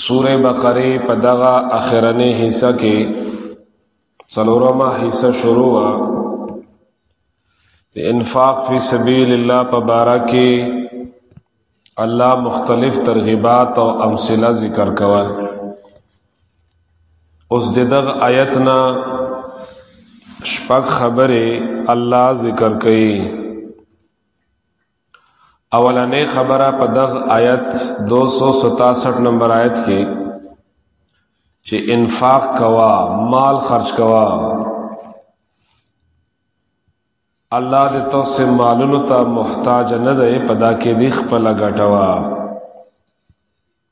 سوره بقره په دغه اخرنه حصہ کې څلورمه حصہ شروع وا د انفاق فی سبیل الله په بارا کې الله مختلف ترغیبات او امثله ذکر کوا اوس دغه آیتنا شپږ خبره الله ذکر کړي اولنې خبره په دغه آیت 267 نمبر آیت کې چې انفاق کوا مال خرج کوا الله دې تاسو مالونو ته محتاج نه دی پدا کې دی خپل غټوا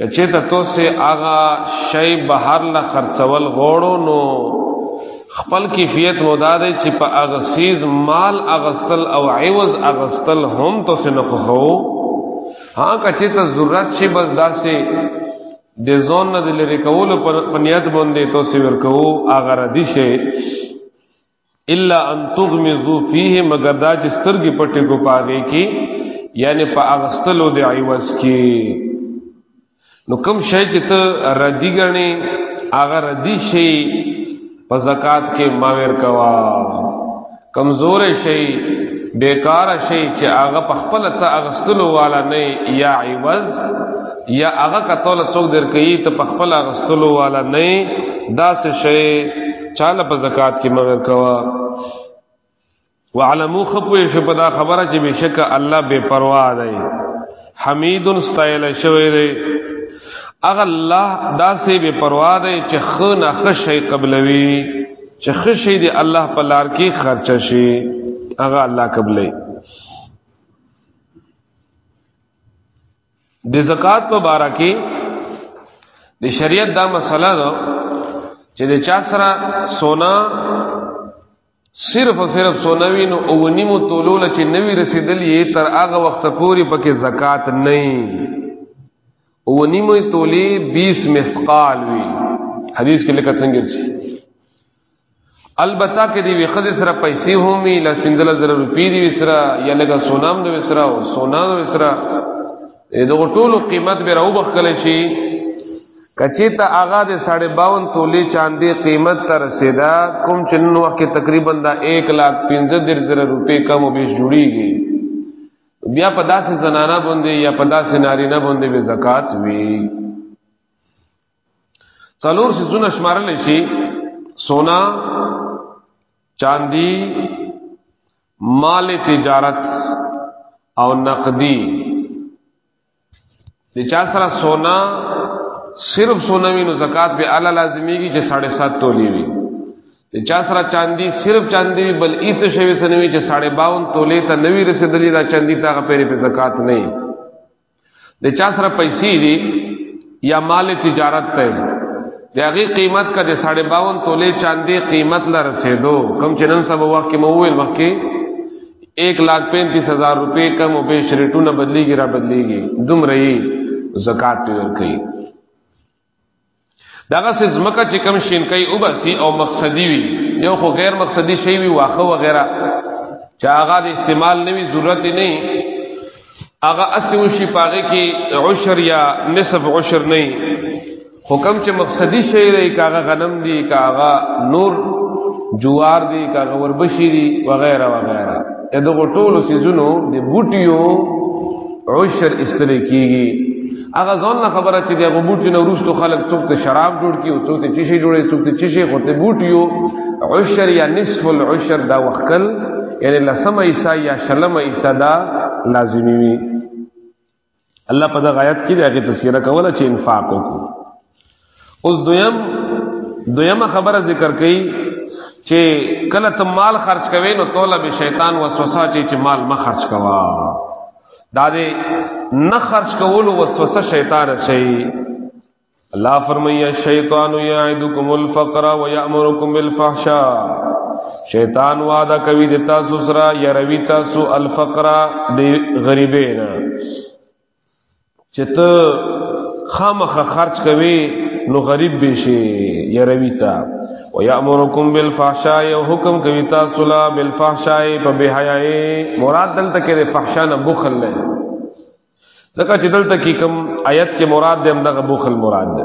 کچه ته تو سه آغا شی بهر لا خرڅول غوړو نو خپل کیفیت مودا دی چې په اغسیز مال اغستل او عوض اغستل هم تو سه نه خو ها کچه ته ضرورت شي بس داسې د زون نه لري کول په نیت باندې تو سه ورکو آغا ردی شي الا ان تغمضوا فيه مگر دا چې سترګې پټې کو پاږي کې یعنی په اغستلو د عیوز کې نو کم شی چې ته ردی غني هغه ردی شي په زکات کې ماور کوا کمزور شي بیکار شي چې هغه په خپل ته اغستلو والا نه یا عیوز یا هغه کتل څوک در کوي ته په خپل اغستلو والا نه دا څه شي چاله په زکات کې مگر کوا وعلمو خپوی شو په دا خبره چې بشک الله بے پروا دی حمید استایل شوی دی اغه الله داسې بے پروا دی چې خو نه خشی قبلوي چې خشی دی الله په لار کې خرچ شي اغه الله قبلې د زکات په باره کې د شریعت دا مسله ده چې د چا سره سونا صرف او صرف سونا وي نو او نیمو تولول چې نوی رسیدل یې تر هغه وخت پورې پکې زکات نه او نیمو تولې 20 مثقال وي حدیث کې لکه څنګه چې البته کې دی وی خزه سره پیسې هومي لا سندل زر روپی دی وسرا یا لګه سونام دی وسرا او سونا دی وسرا دغه ټولو قیمت به راو بخل شي کچې ته آغا د 52 تولې چاندې قیمت تر رسیدا کوم چنن وخت کې تقریبا دا 1 لک 15 در زر روپی کم او بیش جوړیږي بیا په داسې زنانا باندې یا په داسې نارینه باندې به زکات وی څلور سيزونه شمارل شي سونا چاندي مال تجارت او نقدي د چا سره سونا صرف سونا وینو زکات به اعلی لازمیږي چې 7.5 تولې وي د چا سره چاندي صرف چاندي وي بل ایت شوی سنوي چې 52 تولې ته نوی رسیدلی دا چاندي تا غپېری په زکات نه د چا سره پیسې دي یا مال تجارت ته د هغه قیمت کا د 52 تولې چاندي قیمت لا رسیدو کم چنن سبا وخت کې مو ویل وخت کې 1 لک 35 هزار روپے کم او به شریټونه بدلیږي را بدلیږي دوم رہی زکات ورکړي دغه څه زمکه چې کم شینکای او بسی او مقصدی وي یو خو غیر مقصدی شی وي واخه و غیره چې هغه د استعمال نوي ضرورت نه هغه اسو شي پاغه کې عشر یا نصف عشر نه حکم چې مقصدی شی دی کاغه غنم دی کاغه نور جوار دی کاغه وربشی دی وغیرہ وغیرہ دغه ټولو سيزونو د بوټیو عشر استل کیږي هغه ځان نه خبره چې دغه بوټي نه روستو خلک څوک ته شراب جوړ کی او څوک ته چیشي جوړي څوک ته چیشي خو ته بوټیو عشر یا نصف العشر دا وکل یعنی لسمه ایسا یا شلمه ایسا دا لازمی وی الله په دغه آیت کې دغه تفسیر کوله چې انفاق وکړو اوس دویم دویمه خبره ذکر کړي چې کله ته مال خرج کوي نو توله به شیطان وسوسه چې چې مال ما خرج کوا دا دې نه خرج کول وسوسه شیطان شي الله فرمایي الشیطان یعدکم الفقر ويامرکم بالفحشاء شیطان وعده کوي د تاسو سره یروي تاسو الفقر د غریبین چې ته خامخه خرج کوي نو غریب به شي يروي تا ويامركم بالفحشاء او حکم کوي تاسو لا بالفحشاء په بهایي مراد دلته کې د فحشا نه بخل نه ځکه چې دلته کې کوم آیت کې مراد دې هم دغه بخل مراد ده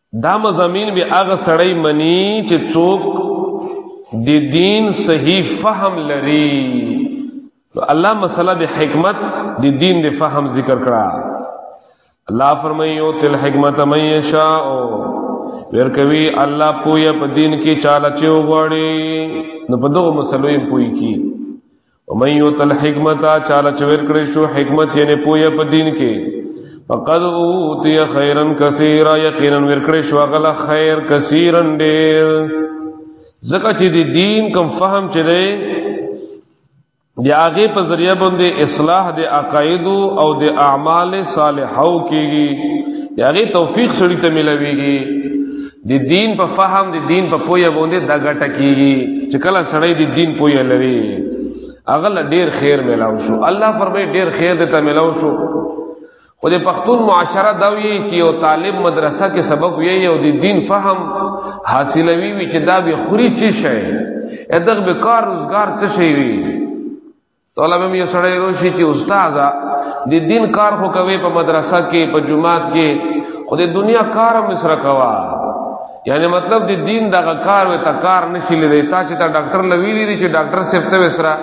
دا مزامین به هغه سړی منی چې څوک د دین صحیح فهم لري نو الله مسله به حکمت د دین د فهم ذکر کړه الله فرمایو تل حکمت مې یشاء ور کوي الله پویا په دین کې چاله چې وغړي نو په دغه مسلوي پوي کی ومن یوت الحکمت چاله چویر کړی شو حکمت یعنی پویا په دین کې فقد اوتی خیرا کثیرا یقینا ور کړی شو غل خیر کثیرا ډیر زکه چې دی دین کوم فهم چې دی دی هغه په ذریعہ باندې اصلاح دی عقاید او دی اعمال صالحو کیږي یعنی توفیق سړی ته ملويږي د دین په فهم د دین په پوهه باندې دا ګټه کیږي چې کله سړی د دین پوهه لري اغل ډیر خیر ملاو شو الله فرمای ډیر خیر دې ته ملاو شو خو د پښتون معاشره دا وی چې یو طالب مدرسه کې سبق وی او د دین فهم حاصلوي وی چې دا به خوري چی شي ادغه به کار روزګار څه شي وی طالب هم یو سړی روشي چې استاد د دین کار خو کوي په مدرسه کې په جماعت کې خو د دنیا کار هم سره کوا یعنی مطلب د دین دغه کار وي تا کار نشي لري تا چې تا ډاکټر لوي لري چې ډاکټر صرف ته وسره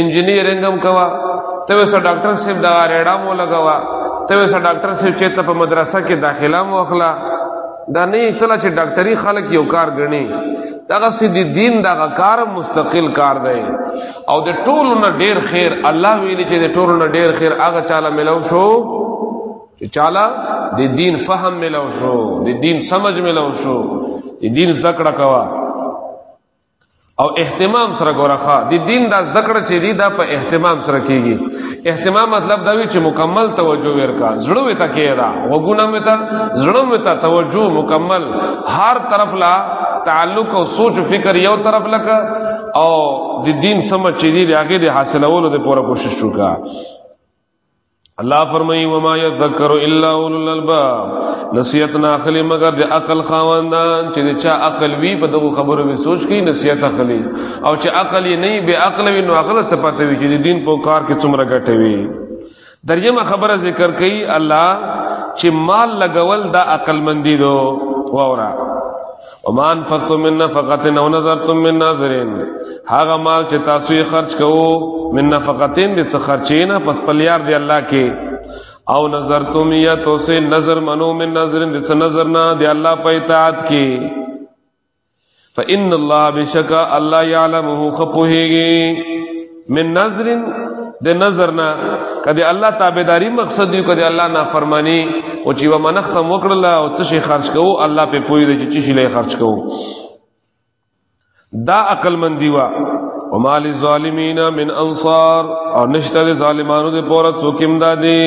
انجینیرینګ هم کوا ته وسره ډاکټر صرف دا ریډا مو لګوا ته وسره ډاکټر صرف چې ته په مدرسه کې داخله مو اخلا دا نه چلا چې ډاکټري خلک یو کار غني دغه سي د دین دغه کار مستقل کار دی او د ټولو نه ډیر خیر الله ویلي چې د ټولو نه ډیر خیر هغه چاله ملو شو چې چاله د دین فهم ملو شو د دین سمج ملو شو د دین ذکر کوا او اهتمام سره ګورخه د دین دا ذکر چې دی دا په اهتمام سره کیږي اهتمام مطلب دا وی چې مکمل توجه ورکا زړه وتا کیرا وګونه وتا زړه وتا توجه مکمل هر طرف لا تعلق او سوچ فکر یو طرف لکه او د دین سمجھ چې دی هغه د حاصلولو د پوره کوشش وکړه الله فرمایي وما يذكر الا اولو الالباب نصیحت نه اخلي مگر د عقل خواندان چې چا عقل وی په دغه خبرو به سوچ کوي نصیحت اخلي او چې عقل یې نه به عقل وي نو عقل څه پته وي چې دین په کار کې څومره ګټه وي درجمه خبره ذکر کوي الله چې مال لګول دا عقل مندي دو وورا ومان فقتم من نفقه او نظرتم من ناظرين هغه مال چې تاسو یې خرج کوو من نفقتین دې څه خرچې نه پس پلیار دی الله کې او نظر تم یا تو سے نظر منو من نظر دې څه نظر نه دی الله په اطاعت کې فإن الله بشکا الله يعلمه خپوهيږي من نظر د نظر نه کدی الله تابعداري مقصد دی کدی الله نه فرمانی او چې و من ختم وکړل او څه شي خرج کوو الله په پوي دی چې شي له خرج کوو دا عقل مندی وا وما للظالمین من انصار او نشته ظالمانو د پوره څوک امدادي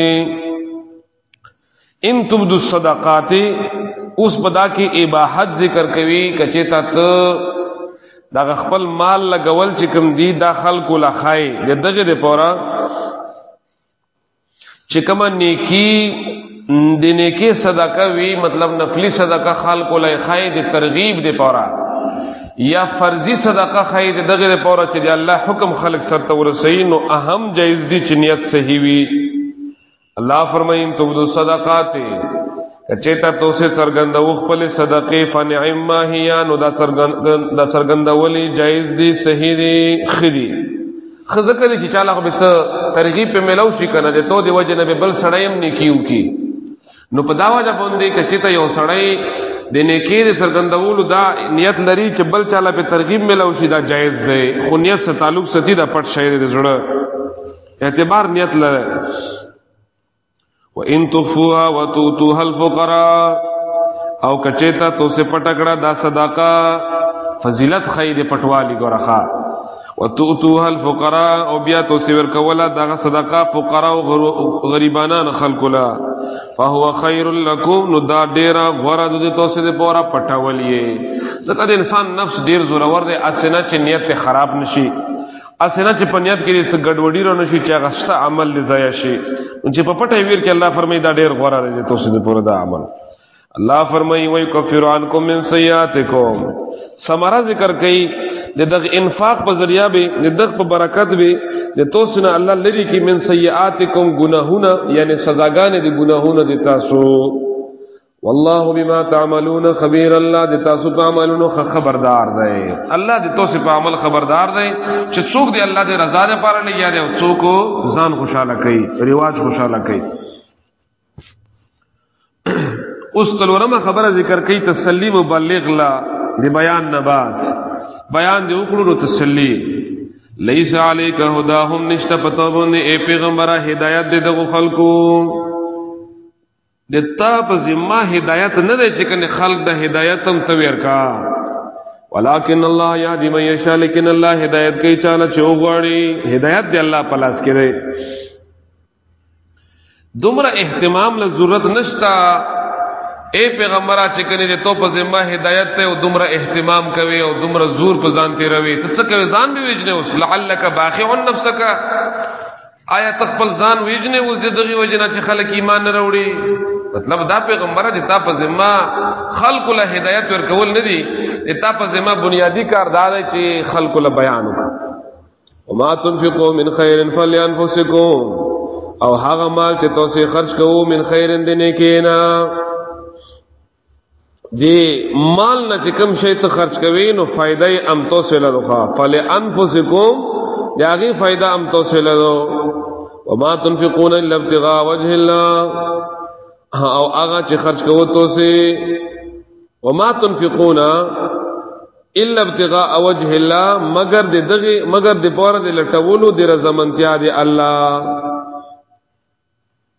ان تبدو الصدقات اوس پدا کې اباحت ذکر کوي کچې تا ته دا خپل مال لګول چې کوم دی دا خلکو لخای د دغه د پورا چې کوم نیکی د نیکی صدقه وی مطلب نفلی صدقه خلکو لای خای د ترغیب د پورا یا فرضی صدقه خای د دغه د پورا چې د الله حکم خلق سره ورسین او اهم جایز دي چې نیت صحیح وي الله فرمایي ان تبدو صدقات کچېتا تو سه سرګندو خپل صدقې فنعم ما هي نو دا سرګند دا سرګندولې جایز دي صحیح دي خدي خزکه چې چاله خو به ترغیب په ملو شي کنه د تو دی وجه نه بل سړیم نه کیو کی نو په دا وجه باندې کچېتا یو سړی د نیکی د سرګندولو دا نیت لري چې بل چاله په ترغیب ملو شي دا جایز دی خو نیت سره تعلق ستی دا پټ شعر د زړه اعتبار نیت لره وان تخفوا وتؤتوها الفقراء او کچیتا تو سے پټکړه دا صدقه فضیلت خیر پټوالی ګورخه وتؤتوها الفقراء او بیا تو سیور کولا دغه صدقه فقراء او غریبانان خلق لا فهو خیر لكم نو دا ډیرا غره د تو سه د پورا پټولیه ځکه د انسان نفس ډیر زورور دی اسنه چې نیت خراب نشي اسنه چې پنیت کې څه ګډوډي رونه شي چې هغه شته عمل دې ضایع شي چې په پټه ویر کې الله فرمایي دا ډېر غوړه لري تاسو دې پوره دا عمل الله فرمایي وای کفر عنکم من سیئاتکم سمرا ذکر کوي د دغه انفاق په ذریعہ به د دغه په برکت به د تاسو نه الله لري کې من سیئاتکم ګناهونه یعنی سزاګانې دي ګناهونه دي تاسو والله بما تعملون خبير الله د تاسو په عملونو خبردار دی الله د تاسو په عمل خبردار دی چې څوک دی الله د رضا لپاره نه یاره او څوک ځان خوشاله کوي ریواج خوشاله کوي اوس تلورمه خبره ذکر کوي تسلی مبلغ لا د بیان نه بعد بیان دی وکړو تسلی لیس علیک هداهم نشته پتوونه ای پیغمبره هدایت دغه خلکو د تا په ذمہ هدایت نه دی چې کنه خلق د هدایت هم ته ورکا ولکن الله یهدی من یشاء لیکن الله هدایت کوي چاله چې وغواړي هدایت دی الله په لاس کې دی دومره اهتمام له ضرورت نشتا اے پیغمبره چې کنه د تو په ذمہ هدایت ته او دومره اهتمام کوي او دومره زور په ځان تیروي ته څه کوي ځان به وجنه اوس لعلک باخع نفسک آیا تخپل ځان ویجنې اوس د دغه وجنه چې خلک ایمان نه وروړي مطلب دا پیغمبره چې تا په ذمہ خلق له هدایت ورکول نه دي تا په ذمہ بنیادی کار دا دی چې خلق له بیان وکړي وما تنفقوا من خير فلانفسكم او هغه مال چې تاسو خرج کوو من خیر دینه کینا دی مال نه چې کوم شی ته خرج کوي نو فائدہ یې ام توسل لرخه فلانفسکم یاغي فائدہ ام توسل لرو وما تنفقون الا ابتغاء وجه الله او هغه چې خرج کوو توسه وما تنفقون الا ابتغاء وجه الله مگر د دغه مگر د پاره د لټولو د رضامندیا دی الله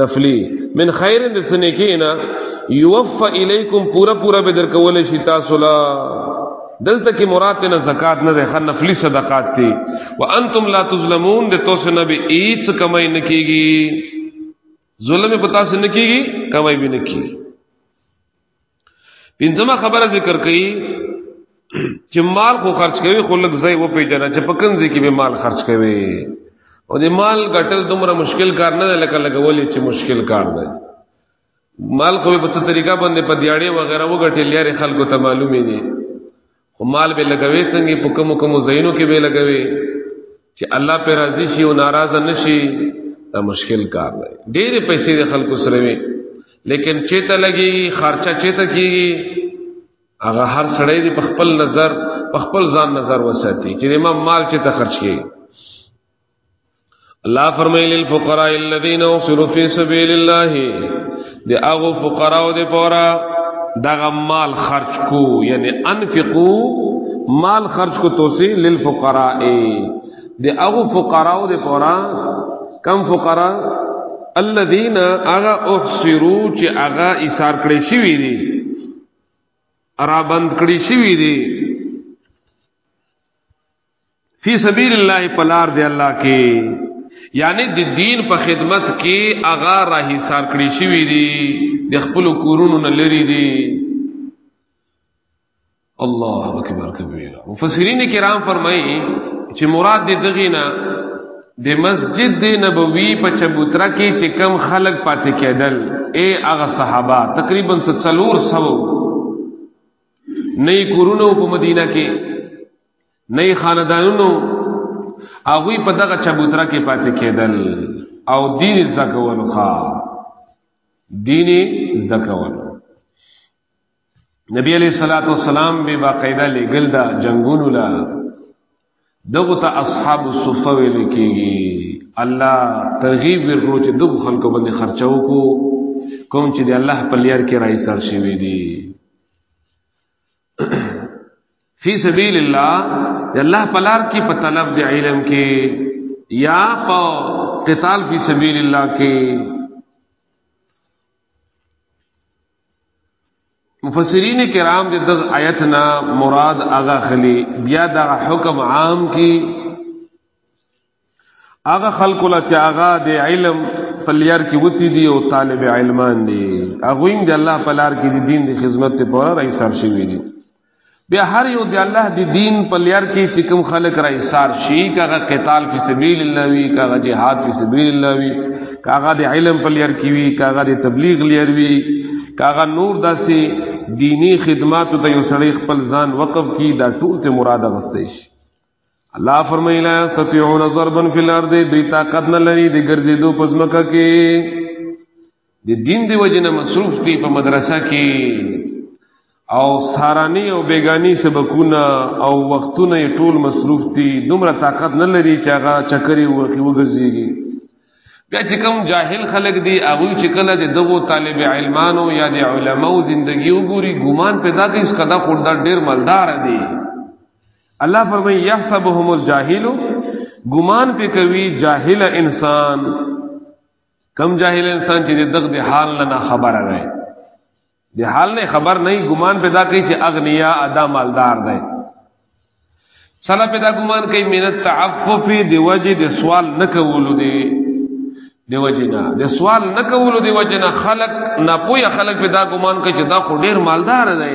نفلی من خیر د سنکینا یوفا الیکم پورا پورا به در کول شي تاسو لا دلته کې مراد نه زکات نه ده خن نفلی صدقات دي وانتم لا تظلمون د توسه نه به ایڅ کمای نه کیږي ظلم پتا سره نه کیږي کمای به نه کیږي پنځمه خبره ذکر کړي چې مال خو خرج کوي خو لږ ځای و پیژنه چې په کنځي کې به مال خرج کوي او د مال ګټل دومره مشکل کار نه لکه لګولې چې مشکل کار دی مال خو په څه طریقه باندې په دیاړې وغیرہ وګټل لري خلکو ته معلومې دي خو مال به لګوي څنګه په کوم کوم زینو کې به لګوي چې الله پر راضي شي او ناراض نشي دا مشکل کار دی ډېر پیسې د خلکو سره وي لیکن چیته لګي خرچه چیته کیږي هغه هر سړی دی په خپل نظر په خپل ځان نظر وساتي چې امام مال چیته خرچ کیږي الله فرمایي للفقراء الذين اوصلوا في سبيل الله دی هغه فقرا او دی پورا دغه مال خرج کو یعنی انفقو مال خرج کو توسی للفقراء دی هغه فقرا او دی پورا کم فقرا الذين اغا احصروا چې اغا ایثار کړی شي وی دي را بند کړی شي وی دي فی سبیل الله پلار دی الله کې یعنی د دین په خدمت کې اغا راهي سار کړی شي وی دي د خپل کورونو نه لري دي الله اکبر کبیر مفسرین کرام فرمایي چې مراد دې دغینا د مسجد نبوی په چبوترا کې چې کم خلق پاتې کېدل اے هغه صحابه تقریبا 300 سو نه کورونو په مدینه کې نه خاندانونو هغه په دغه چبوتره کې پاتې کېدل او دین زده کول ښا دین زده کول نبی علیہ الصلوۃ والسلام به باقاعده لګل دا جنگونو لا دغه ته اصحاب الصفه ویل کېږي الله ترغیب ورکړو چې دغه خلکو باندې خرچاو کو کوم چې د الله په لار کې راي سر شي وي دي فی سبیل الله د الله پلار کې په طلب د علم کې یا په قتال فی سبیل الله کې مفسرین کرام د دغ آیت نه مراد اغا خلی بیا دا حکم عام کی هغه خلق لا چې هغه د علم په لار کې وتی دي او طالب علمان دي هغه هم د الله په لار کې د دین د خدمت ته پوره رئیس شوی دي بیا هر یو د الله د دین په لار کې چې کوم خلق را ایثار شي کغه قتال فی سبیل الله وی کغه جهاد فی سبیل الله وی کغه د علم په لار کې وی کغه د تبلیغ لار وی کغه نور داسې دینی خدماتو ته یو سړی خپل ځان وقف کی دا ټول ته مراد غستې شي الله فرمایي لا استطيعون ضربا في الارض دوی طاقت نه لري د ګرځېدو په ځمکه کې د دین دی وجنه مصروف دي په مدرسه کې او سارانی او بیگانی سبکونه او وختونه ټول مصروف دي دومره طاقت نه لري چې هغه چکرې وخی وګرځيږي بیا چې کوم جاهل خلک دي هغه چې کله د دغو طالب علمانو یا د علماو زندگی وګوري ګمان پیدا کوي اس کدا خوردا ډیر مالدار دي الله فرمای یحسبهم الجاهل ګمان په کوي جاهل انسان کم جاهل انسان چې دغه د حال نه خبره نه د حال نه خبر نه ګمان پیدا کوي چې اغنیا ادا مالدار دی سره پیدا ګمان کوي مینت تعفف دی وجه د سوال نه کولو دی دی وجه نه د سوال نه کولو دی وجه نه خلق نه پوهه خلق پیدا ګمان کوي چې دا خو ډیر مالدار دی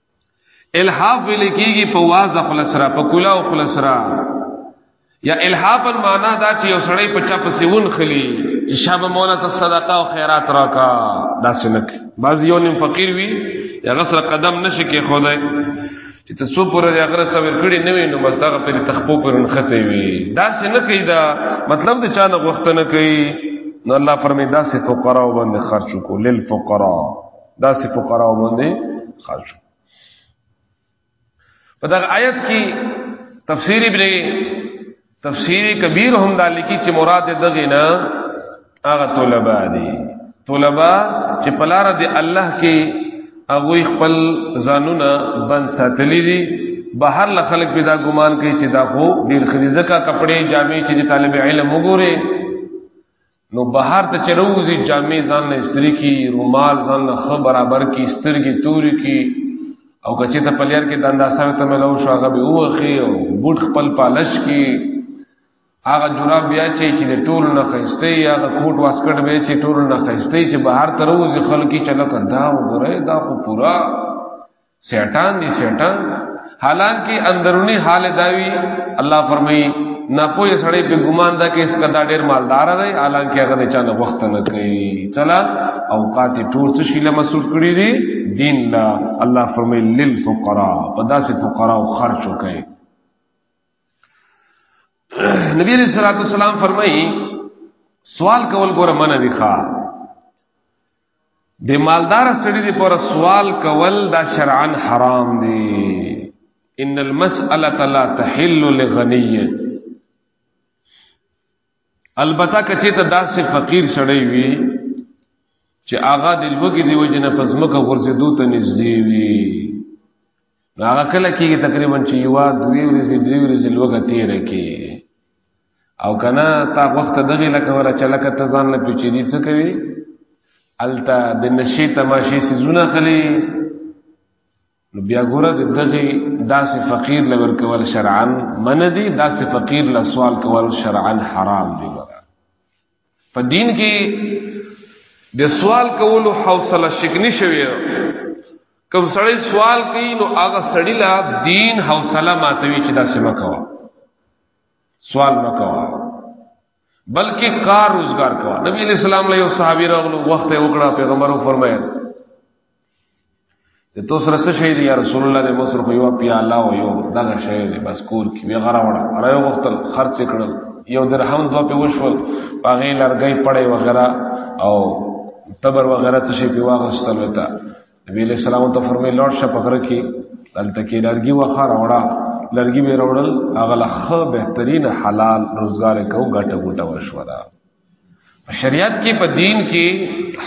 الحاف ویل کیږي په واز خپل سره په کلا او خپل سره یا الحاف المعنا دا چې یو سړی په چا پسې ون خلی چې شابه مولا ته صدقه او خیرات راکا دا څنګه بعض یو نیم فقیر وی یا غسر قدم نشي کې خدای چې ته څو پر دې غره صبر کړی نه وینم بس دا په تخپو پر نخته وی دا څنګه کوي دا مطلب د چا نه غوښتنه کوي نو الله فرمایي دا سه فقراو باندې خرچ کو للفقراء دا سی فقراو باندې خرج په دا آیت کې تفسیر ابن تفسیر کبیر هم دا لیکي چې مراد دغه نه هغه طلبه دي طلبه چې پلار دی الله کې هغه خپل ځانونه بند ساتلی دي بهر له خلک پیدا ګمان کوي چې دا خو ډیر خریزه کا کپڑے جامې چې طالب علم وګوره نو بهر ته چروزی جامع ځان نه استری کی رومال ځان نه خو برابر کی سترګې توري کی او کچې ته پلیار کې دنده سره ته ملو شو هغه به اوخی او بوټ خپل پالش کی هغه جوراب بیا چې چې د ټول نه خسته یا د کوټ واسکټ به چې ټول نه خسته چې بهر تروزی خلکی چلو کنده وګوره دا خو پورا سیټان دی سیټان حالانکه اندرونی حال داوی الله فرمایي نه پوهې سړی په ګمان دا کې اس کدا ډیر مالدار دی حالانکه هغه نه چانه وخت نه کوي چلا اوقات ټول څه شي له مسعود کړی دی دین لا الله فرمایي للفقراء پدا سي فقراء خرچ وکړي نبی علیہ الصلوۃ والسلام فرمایي سوال کول ګوره منه دی ښا د مالدار سړي د پر سوال کول دا شرعا حرام دي ان المساله لا تحل لغني البته کچې ته داسې فقیر سړی وي چې آغا د لوګي دی وجنه پزمکه ورزيدو ته نږدې وي نو هغه کله کېږي تقریبا چې یوه دوې ورځې درې ورځې لوږه تېره کې او که نه تا وخت دغې لکه وره چې لکه ته ځان له پیچېدي څه کوي هلته د نشې تماشې سیزونه خلي نو بیا ګوره د دغې داسې فقیر له ورکول شرعا منه دي داسې فقیر له سوال کول شرعا حرام دي په دین کې د سوال کولو حوصله شکنی شوی کوم سړی سوال کوي نو هغه سړی لا دین حوصله ماتوي چې دا سم کوا سوال مکوا بلکې کار روزگار کوا نبی علیہ السلام له صحابي راغلو وخت یې وکړه پیغمبرو فرمایل ته تو سره څه شي دی رسول الله دې وسره خو یو پیاله او یو دغه شی دی بس کور کې وی غره وړه را یو وخت خرڅ کړل یو درهم دوه په وشول باغې لرګي پړې وغیرہ او تبر وغیرہ څه شي په واغستل وتا نبی له سلام ته فرمایي لوټ شه په غره کې دلته کې لرګي وخه راوړه لرګي به راوړل هغه له بهترین حلال روزګار کو ګټه ګټه وشوره شریعت کې په دین کې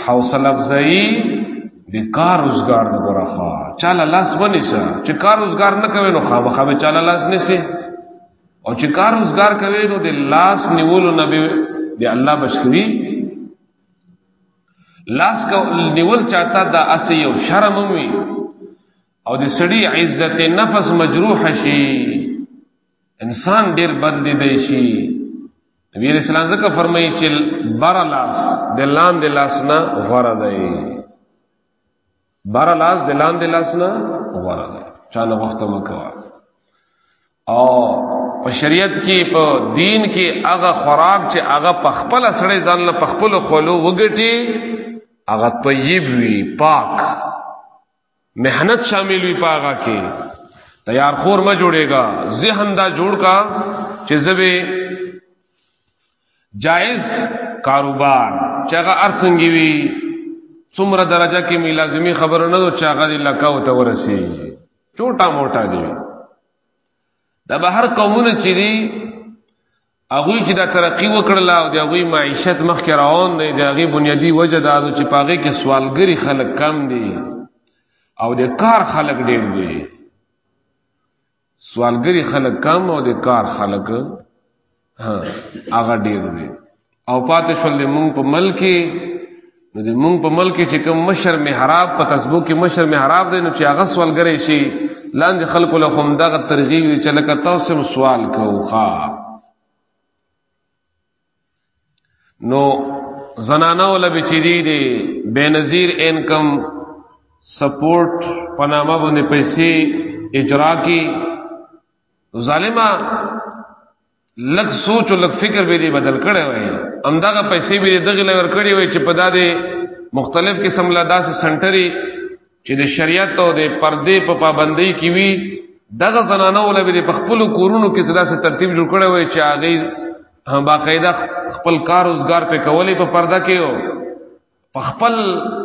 حوصله افزایی د کار روزګار د برخه چاله لاس ونیسه چې کار روزګار نه کوي نو خامخا به چاله لاس نیسي او چې کار روزګار کوي نو د لاس نیولو نه به د الله بشکوي لاس کو نیول چاته د اسی او شرم وي او د سړی عزت نفس مجروح شي انسان ډیر بد دی دی شي نبی علیہ السلام ځکه فرمایي چې بار لاس د لاندې لاس نه غوړه دی بار لاس د لاندې لاس نه غوړه دی چا نه وخت مکوا او په شریعت کې په دین کې هغه خوراک چې هغه په خپل سره ځان له خپل خلو وګټي هغه طیب وي پاک محنت شامل وي پاغه کې تیار خور ما جوړېګا ذهن دا جوړ کا چې زوی جائز کاروبار چاغه ارڅنګي وي څومره درجه کې می لازمی خبر نه دو چاغه لکاو ته ورسی چوټا موټا دی دا به هر قومونه چې دي هغه چې دا ترقی وکړل او د هغه معیشت مخ کې روان دی د هغه بنیادی وجه دا ده چې پاغه کې سوالګری خلک کم دي او د کار خلک ډیر دي سوالګری خلک کم او د کار خلک ها هغه ډیر دی او پاتې شول مونږ په ملک نو د مونږ په ملک چې کوم مشر محراب په تسبو کې مشر محراب دی نو چې هغه سوالګری شي لاندې خلکو له هم دغه ترغیب دی چې لکه تاسو سوال کوخه نو زنانه ولا بچری دی بینظیر انکم سپورټ پنامه باندې پیسې اجرا کی ظالما لک سوچ او لک فکر به دې بدل کړي وای همداغه پیسې به دغه لور کړي وای چې په دادې مختلف قسم لا داسې سنټري چې د شریعت او د پردې په پابندۍ کې وي دغه زنانه ول به په خپل کورونو کې صدا سره ترتیب جوړ کړي وای چې هغه باقاعده خپل کار روزګار په کولې په پرده کې او په خپل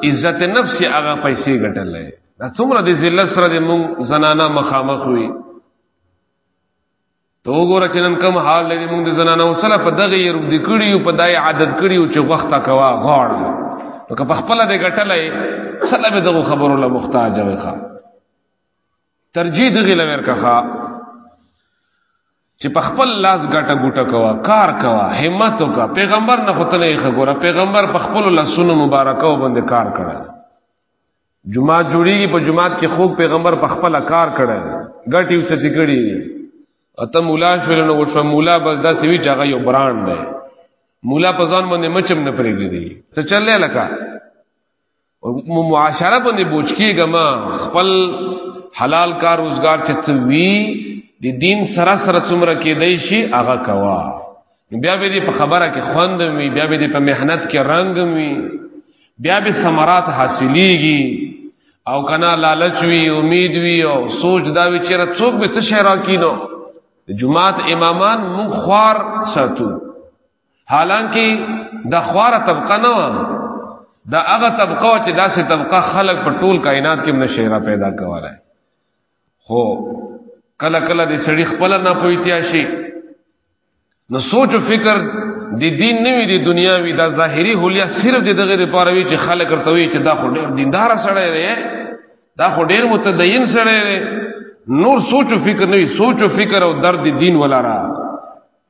عزت نفس هغه پیسې ګټلې دا څومره د ذلت سره د مون زنانا مخامخ وي تو وګوره چې نن کوم حال لري مونږ د زنانه او سره په دغه یې روب د کړیو په دای عادت کړیو چې وخت کوا غاړ نو که په خپل د غټلې سره به دغه خبرو له محتاج وي ښا ترجیح دغه لور کخه چې په خپل لاس ګټه ګټه کوا کار کوا همت وکا پیغمبر نه خپل یې خبره پیغمبر په خپل لاسونو مبارکاو باندې کار کړه جمعه جوړیږي په جمعات کې خوب پیغمبر په خپل کار کړه ګټي او چتی کړي اته مولا شول نو وشو مولا بس دا سوي چې هغه یو برانډ دی مولا په ځان باندې مچم نه پرېږدي څه چلې لکه معاشره باندې بوج کیږه ما خپل حلال کار روزگار چې څه وی د دین سره سره څومره کې دی شي هغه کوا بیا به دې په خبره کې خوند وي بیا به دې په مهنت کې رنگ وي بیا به ثمرات حاصلېږي او کنا لالچ وی امید وی او سوچ دا وی چې څوک به څه شي راکینو جمعات امامان مون خوار ساتو حالانکه د خواره طبقه نه و د هغه طبقه چې داسې طبقه خلق په ټول کائنات کې نشهره پیدا کوله خو کله کله د سړي خپل نه پوهیتیا شي نو سوچ او فکر د دین نه وي د دنیا وي د ظاهري هولیا صرف د دغه لپاره وي چې خلک ورته وي چې دا خو ډېر دیندار سړی دی دا خو ډېر متدین سړی دی نور سوچ او فکر نه وي سوچ او فکر او درد دین ولاره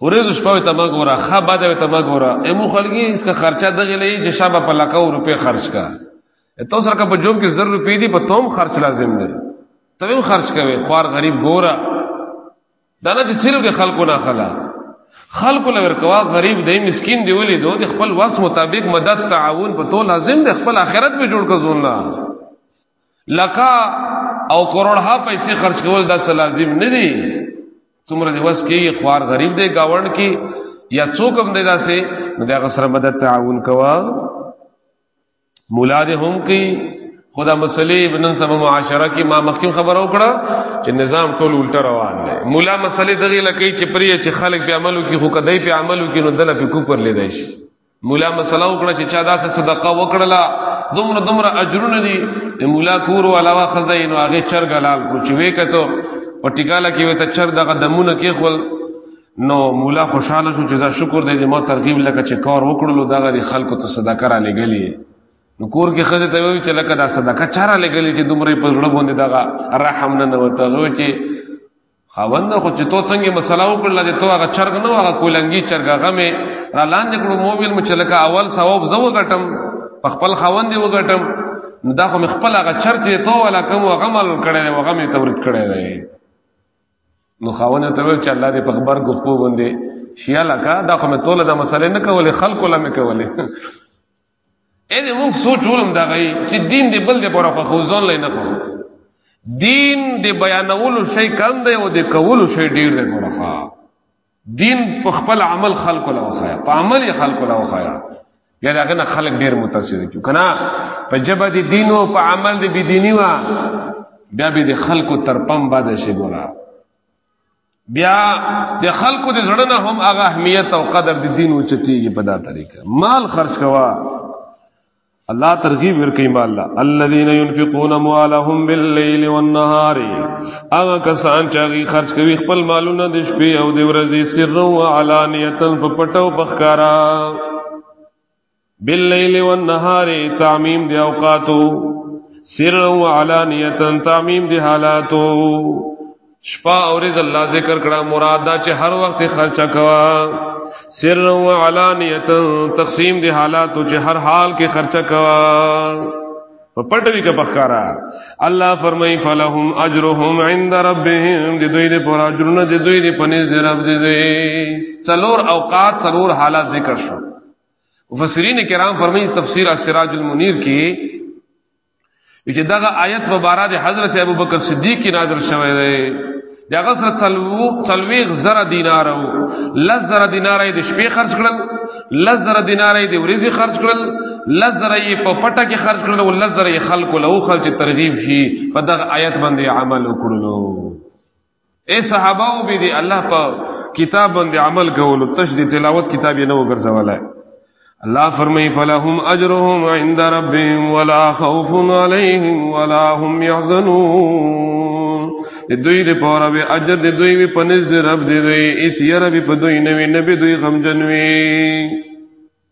ورځ شپه ته ما ګورا خا بده ته ما ګورا امو خلګي اس کا خرچه دغه لې چې شابه په لکاو روپې خرج کا ته سره کا په جوب کې زر روپې دي په توم خرچ لازم دي ته هم خرج کوي خوار غریب ګورا دا نه چې صرف کې خلکو نه خلا خلکو لور کوا غریب دی مسكين دی ولې دوه د خپل واس مطابق مدد تعاون په تو لازم دی خپل اخرت به جوړ کا زون نه لکا او کروڑها پیسې خرج کول دا څه لازم نه دي څومره دی وس کې خوار غریب دی گاوند کې یا څوک هم دی داسې نو دا غسر مدد تعاون کوا مولا دې هم کې خدا مسلې بنن سم معاشره کې ما مخکې خبر او کړه چې نظام ټول الټا روان دی مولا مسلې دغه لکې چې پرې چې خلک په عملو کې خو کدی په عملو کې نو دله په کوپر لیدای شي مولا مسله وکړه چې چا داسې صدقه وکړله دومره دومره اجرونه دي د مولا کور والا وا خزاین واغه چرګ لال کو چې وې کته او ټیکاله کې وې ته چر دغه دمونه کې خپل نو مولا خوشاله شو چې دا شکر دې دې ما ترغیب لکه چې کار وکړلو دغه د خلکو ته صدقه را لګلې نو کور کې خزه ته وې چې لکه دا صدقه چاره لګلې چې دومره په زړه باندې دغه رحم نه نوته نو چې خاوند خو چې تو څنګه مسله وکړل چې تو هغه چرګ نه هغه کولنګي چرګ هغه مې را لاندې کړو موبایل مې چلکه اول ثواب زو غټم په خپل خاوند یې وغټم نو دا خو مې خپل هغه چرچ یې تو ولا کوم هغه مل کړی دی هغه مې تورید کړی دی نو خاوند ته ویل چې الله دې په خبر ګوخو باندې شیا لکه دا خو مې توله دا مسله نه کولې خلکو لمه کولې اې دې موږ سوچ ولم دا غي چې دین دې بل دې پر خو خوځون لای نه خو دین دې بیانولو شی کم دی او دې کولو شی ډیر دی ګورخه دین په خپل عمل خلق له وخایا په عمل یې خلق له وخایا یا دا غنه خلق ډیر متاثر کیو کنه په جبه دې دین او په عمل دې بی دینی وا بیا به دې خلق تر پم باندې شي ګورا بیا د خلکو د زړه نه هم هغه اهمیت او قدر د دین اوچتیږي په دا طریقه مال خرج کوا الله ترغیب ورکړي مال الله الذين ينفقون اموالهم بالليل والنهار هغه کسان چې هغه خرج کوي خپل مالونه د شپې او د ورځې سر او علانیتن په پټو بخکارا باللیل والنهار تعمیم دی اوقاتو سر و علانیتا تعمیم دی حالاتو شپا او رز الله ذکر کړه مراد دا چې هر وخت خرچ کوا سر و علانیتا تقسیم دی حالاتو چې هر حال کې خرچ کوا په پټه وی کا بخکارا الله فرمای فلهم اجرهم عند ربهم دې دوی دې پر اجرونه دې دوی دې پنيز دې رب دې څلور اوقات څلور حالات ذکر شو مفسرین کرام فرمایي تفسیر السراج المنیر کې چې دغه آیت مبارک د حضرت ابوبکر صدیق کی نازل شوه دی دغه سره تلو تلویغ زره دینار او لزر دینار د شپې خرج کړل لزر دینار د ورځې خرج کړل لزر یې په پټه کې خرج کړل او لزر یې خلق له خلق ترغیب شي په دغه آیت باندې عمل وکړلو اے صحابه او بي دي الله په کتاب باندې عمل کولو تش دي تلاوت کتاب یې نه وګرځولای الله فرمای فلهم اجرهم عند ربهم ولا خوف عليهم ولا هم يحزنون دوی د پاره به اجر د دوی په پنځ د رب دی دوی اتیره به په دوی نوی نبی دوی غمجن وی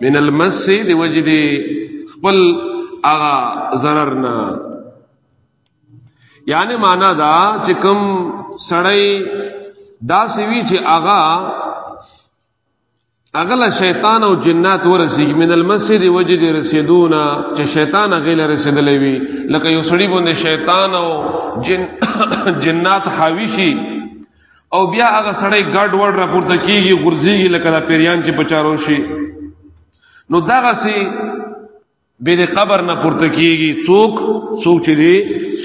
من المس دی وجد خپل اغا ضرر نه یعنی معنا دا چې کوم سړی دا سوي چې اغا اغلا شیطان او جنات ورسیږي من المسجد وجد رسیدونا چې شیطان غیله رسیدلې وي لکه یو سړی باندې شیطان او جن جنات حاوی شي او بیا هغه سړی ګډ وډ راپورته کیږي غورځيږي لکه دا پیریان چې بچارو شي نو دغه سي به د قبر نه پورته کیږي څوک څوک چې دی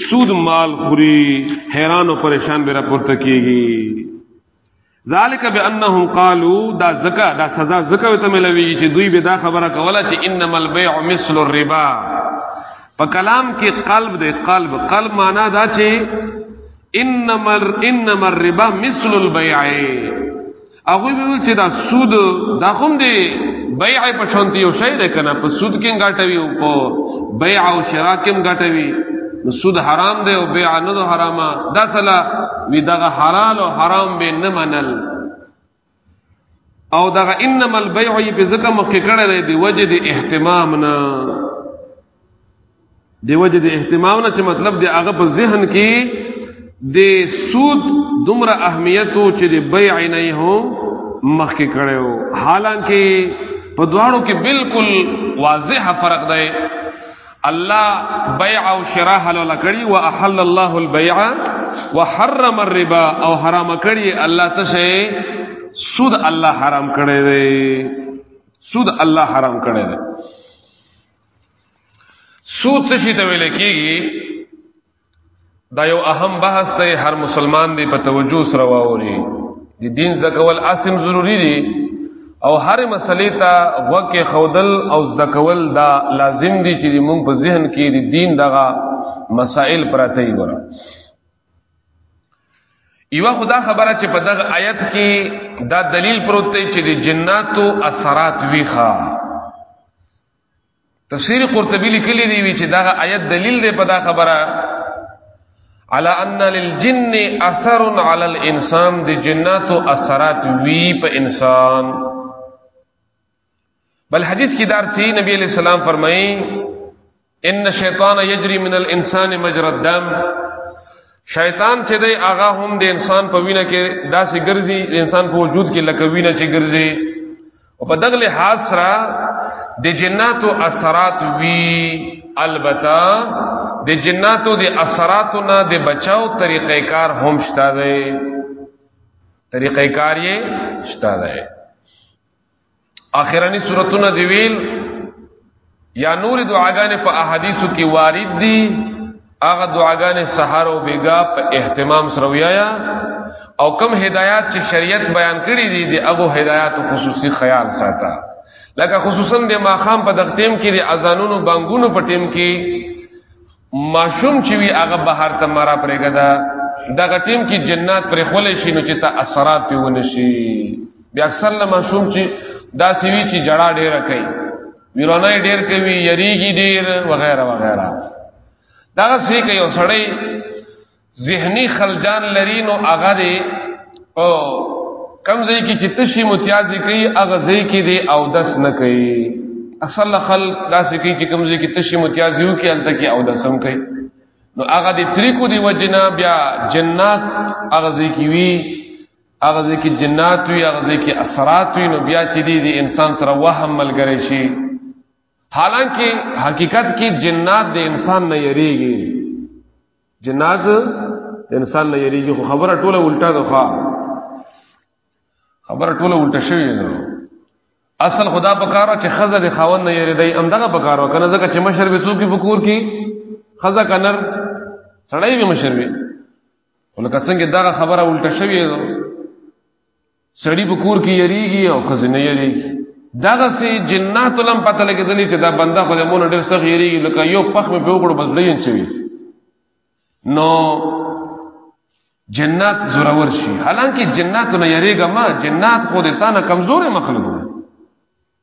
سود مال خوري حیران او پریشان به را پورته کیږي ذالک بانهم قالوا دا زکا دا سزا زکا ته ملوي چې دوی به دا خبره کوله چې انما البيع مثل الربا په کلام کې قلب دی قلب قلب معنا دا چې انما انما الربا مثل البيع هغه ویل چې دا سود دا هم دی بیع په شانتی یو شی ده کنه په سود کې غټوي او په بیع او شراء کې غټوي نو سود حرام دی او بیع نه ده حرامه دا سلا وی دا حلال او حرام به نه منل او دغه انما البيع په ځکه مخکې کړه لري دی وجه دی اهتمام نه دی وجه دی اهتمام نه چې مطلب دی هغه په ذهن کې د سود دومره اهمیت او چې د بیع نه هو مخکې کړو حالانکه په دواړو کې بالکل واضح فرق دی الله بيع او شراء حلال کړی او احل الله البيع وحرم الربا او حرام کړی الله څه شي سود الله حرام کړی دی سود الله حرام کړی دی سود څه شي ته ویل کیږي دا یو اهم بحث دی هر مسلمان دی په توجه سره واوري د دین زکول اسم ضروری دی او هر مسلې ته وکه خودل او زکول دا لازم دی چې موږ په ذهن کې د دین دغه مسائل پراته یو یو خدا خبره چې په دغه آیت کې دا دلیل پروت دی چې د جناتو اثرات ویخه تفسیر قرطبی لیکلی دی وی چې دا آیت دلیل دی په دا خبره علی ان للجن اثر علی الانسان دی جناتو اثرات وی په انسان بل حدیث کی دار تھی نبی علیہ السلام فرمائی ان شیطان یجری من الانسان مجرى الدم شیطان چې دی هغه هم د انسان په وینه کې داسې ګرځي انسان په وجود کې لکه وینه چې ګرځي او په دغه لحاظ سره د جناتو اثرات وی البته د جناتو د اثراتو نه د بچاو طریقې کار هم شته دی طریقې کار یې شته دی اخرانی صورتونه دی ویل یا نور دعاګانې په احادیثو کې وارد دي هغه دعاګانې سحر او بیګا په اهتمام سره ویایا او کم هدایات چې شریعت بیان کړی دي د هغه هدایات خصوصي خیال ساته لکه خصوصا د ماخام په دغتیم کې د اذانونو بانګونو په ټیم کې ماشوم چې وی هغه بهر ته مرا پرېګدا دغه ټیم کې جنات پر خولې شي نو چې ته اثرات په ونشي بیا اکثر له ماشوم چې دا سوي چې جړه ډیره کوي ویرونه ډیر کوي یریږي ډیر وغیرہ وغیرہ دا څه کوي سړی ذهني خلجان لري نو هغه دی او کمزې کې چې تشي متیازي کوي هغه ځای کې دی او دس نه کوي اصل خلق داسې کوي چې کمزې کې تشي متیازي وکي الته کې او دسم کوي نو هغه د طریقو دی وجنا بیا جنات هغه ځای کې وی هغه ځای کې جنات وی هغه ځای کې اثرات وی نو بیا چې دی د انسان سره وهم ملګری شي حالانکه حقیقت کې جنات د انسان نه یریږي جنات انسان نه یریږي خو خبره ټوله الټا ده خو خبره ټوله الټا شوی ده اصل خدا پکاره چې خزه د خاوند نه یری دی امدغه پکاره کنه ځکه چې مشر به څوک په کور کې خزه کنر سړی به مشر وي ولکه څنګه دا خبره الټا شوی ده سړی په کور کې یریږي او خزینه یریږي دغه سي جنات لم پته لګیدلې چې دا بنده خو له مونږ ډېر سخت یریږي لکه یو پخ مې په وګړو بدلین چوي نو جنات زورور شي حالانکه جنات نه یریږه ما جنات خو دې تا نه کمزورې مخلوق ده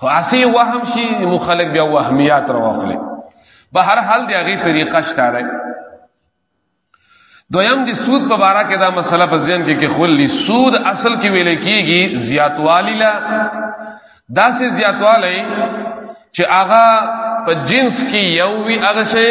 خو اسی وهم شي نو خلک بیا وهمیات راوخلي به هر حال دی هغه طریقه شته راي دویم دی سود په بارا کې دا مسله په ذهن کې کې خولي سود اصل کې ویل کېږي زیاتوالی لا دا سه زیاتوالی چې هغه په جنس کې یو وی هغه شی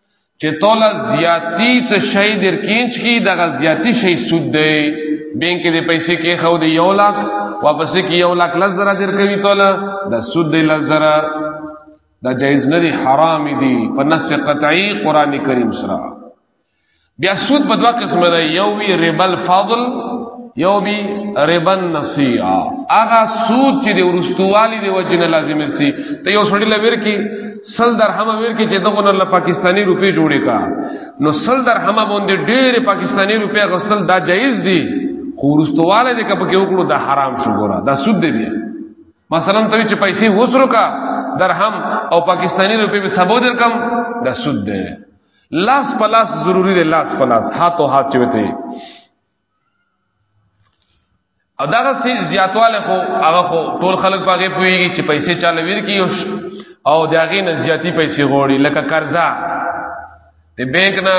چې توله زیاتی څه شی درکینچ کی دغه زیاتی شی سود دی بینک دې پیسې کې خو دې یو لاک واپس کې یو لاک لزر درکوي توله د سود دې لزر دا جایز نه دی حرام دی په نص قطعی قران کریم سره بیا سود په دوا قسمه ده یو وی ربا الفضل یو بی ربا النصیعه هغه سود چې د ورستوالي د وجنه لازم شي ته یو سړی لور کی سل درهم ور کی چې دغه نن پاکستانی روپی جوړې کا نو سل درهم باندې ډېر پاکستانی روپی غسل دا جایز دی خو ورستواله دې کپکې وکړو دا حرام شو ګوره دا سود دی بیا مثلا ته چې پیسې وسرو کا درهم او پاکستانی روپی به سبو درکم دا سود دی لاس پلاس ضروری دی لاس پلاس هاتو هات چوته او دغه سي زیاتواله خو هغه خو ټول خلک پاګه پويږي چې پیسې چاله ویر کی او داغه نه زیاتی پیسې غوړي لکه قرضا د بانک نه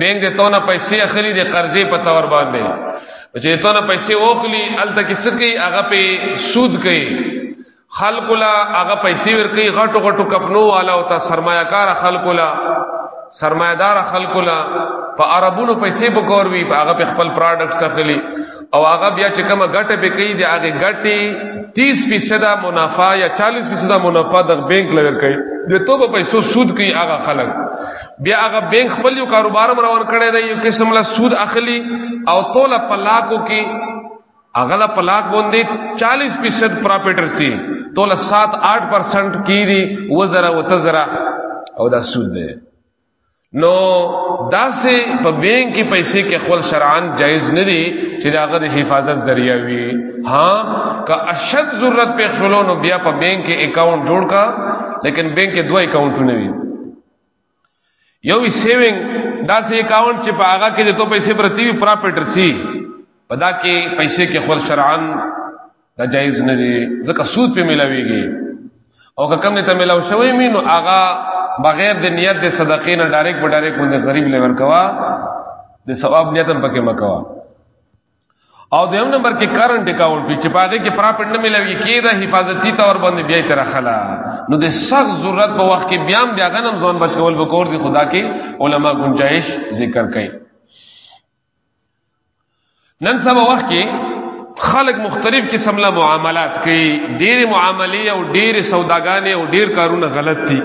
بانک ته تونه پیسې اخلي د قرضې په تور باندې چې تونه پیسې اوخلي الته کې څه کوي هغه په سود کوي خلق لا هغه پیسې ورکي غټو غټو کپنو والا او تا سرمایه کار خلق لا سرمایه دار خلق لا په عربونو پیسې بکور وی په هغه په خپل پروډکټ سخلی او هغه بیا چې کومه ګټه به کوي دی هغه ګټي 30% منافع یا 40% منافع د بانک لور کوي د توبه پیسو سود کوي هغه خلک بیا هغه بانک خپل یو کاروبار روان کړي دی یو قسم له سود اخلي او توله پلاکو کې اغلا پلاک بوندی 40 فیصد پراپرټر سی تو له 7 8% کیری وزرا وتزرا او دا سود دی نو داسې په بینک کې پیسې کې خپل شرعن جایز نه دي چې دا غره حفاظت ذریعہ وي ها که اشد ضرورت په خلونو بیا په بینک کې اکاونټ جوړ کا لیکن بینک کې دوه اکاونټونه وي یو سیوینګ دا سه اکاونټ چې په هغه کې د تو پیسې پرتی وي پراپرټر سی پدا کې پیسې کې خور شرعن دا جایز نه دی ځکه سود په ملاويږي او که کم نه ته ملاو شوی مينو هغه بغیر د نیت د صدقې نه ډایرک په ډایرک باندې غریب لور کوا د ثواب نیت هم پکې مکوا او دیم نمبر کې کرنٹ اکاونټ وی چې پاګه کې پراپټ نه ملوي کېده حفاظتي تور باندې بیا تر خلا نو د سخت ضرورت په وخت کې بیا بیا غنم ځون بچول وکور دي خدا کې علما گنجائش ذکر کوي نن سبا وخت کې خلق مختلف قسم له معاملات کوي ډېر معاملې او ډېر سوداګانې او ډېر کارونه غلط دي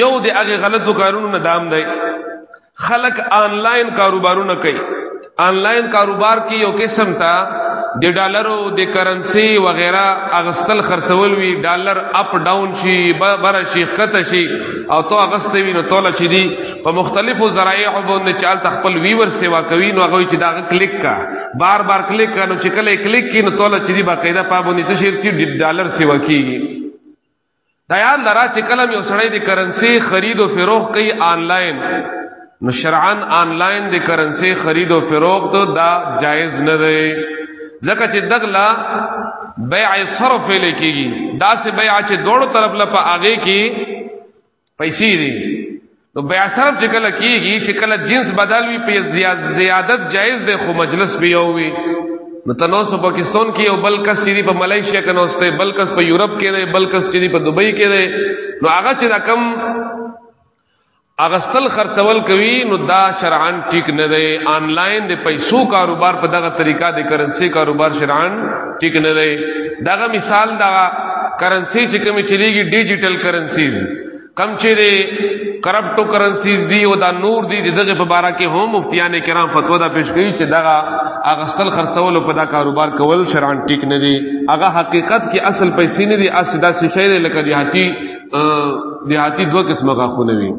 یو د هغه غلطو کارونو نه دام دی خلک آنلاین کاروبارونه کوي آنلاین کاروبار کې یو قسم ته د ډالرو د کرنسی وغیرہ اغستل خرڅول وی ډالر اپ ډاون شي بر شي خطه شي او تو اغستې وی نو توله چي دي په مختلفو ذرایع باندې چال تخپل ویور سیوا کوي نو هغه چې دا کلیک کا بار بار کلیک کا نو چې کله کلیک کین نو توله چي دي باقاعده پابونی ته شي چې ډالر سیوا کیږي دا یاد لرا چې کله یو سړی د کرنسی خرید او فروخت کوي آنلاین نو شرعاً آنلاین د کرنسی خرید او فروخت دا جایز نه دی ځکه چې دغلا بیع صرف لکېږي دا سه بیع چې دوړو طرف لا په اغه کې پیسې دي نو بیا صرف چې کله کیږي چې کله جنس بدل وي په زیادت جایز دی خو مجلس به یو وي نو تنوس په پاکستان کې او بل کس چې په ملایشیا کې نوسته بل کس په یورپ کې دی بل کس چې په دبي کې دی نو هغه چې رقم اغستل خرڅول کوي نو دا شرعن ټیک نه دی آنلاین د پیسو کاروبار په دغه طریقه د کرنسی کاروبار شرعن ټیک نه دی دغه مثال دا کرنسی چې کوم چلیږي ډیجیټل کرنسیز کم چې دی کرپټو کرنسیز دی او دا نور دی دغه په بارا کې هم مفتیان کرام فتوا دا پیش کوي چې دغه اغستل خرڅول په دا کاروبار کول شرعن ټیک نه دی هغه حقیقت کې اصل پیسې نه دی اصل دا شی لکه دیهاتی دیهاتی دوه قسمه غاخونه وي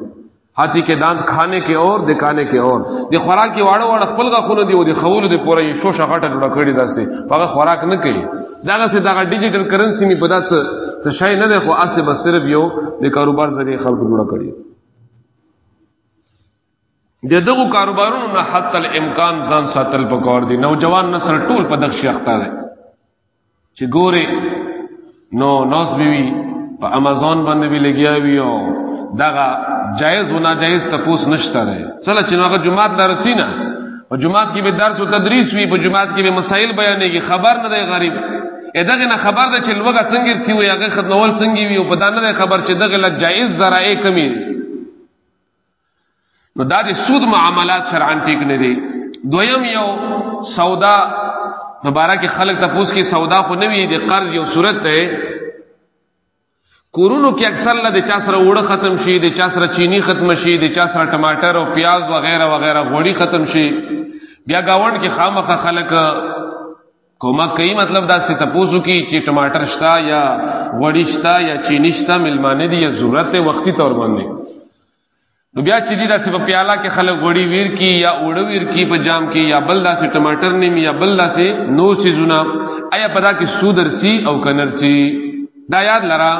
هاتی کې دانت کھانے کې اور دکانے کې اور د خوراک کې واړه واړه خپل غخونه دی او د خول د پوره یې شو شغټه جوړ کړی داسې هغه خوراک نه کوي داغه سه دغه ډیجیټل کرنسی می په داس څه شای نه ده خو اسه بس صرف یو د کاروبار ذریعہ خلق جوړ کړی د دغه کاروبارونو نه حتی الامکان ځان ساتل پکور دي نوجوان نسل ټول په دغه شي اخته ده چې ګوري نو نوز بي وي په امازون باندې به لګیا وي او دغه جایز و ناجایز ته پوس نشته دی چله چې هغه جمعات لا رسینا او جمعات کې به درس او تدریس وي په جمعات کې به مسائل بیانېږي خبر نه دی غریب دغه نه خبر ده چې لوګه څنګه سی وي هغه خدمول څنګه وي او په دانه خبر چې دغه لږ جایز ذرایع کمی دي نو دا د سود معاملات شرعاً ټیک نه دي دویم یو سودا مبارک خلق ته پوس کې سودا خو نه وی د قرض یو صورت ته کورونو کې اکثر له د چا سره وړه ختم شي د چا سره چینی ختم شي د چا سره ټماټر او پیاز و غیره و غیره غوړي ختم شي بیا گاوند کې خامخه خلک کومه کوي مطلب دا څه تاسو کې چې ټماټر شتا یا غوړي شتا یا چینی شتا ملمانه دي یا ضرورت وختي تور باندې نو بیا چې دې داسې په پیاله کې خلک غوړي ویر کی یا اوړه ویر کی په جام کې یا بل داسې ټماټر نیم یا بل داسې نو سيزونه آیا پدا کې سودر سی او کنر سی دا یاد لرا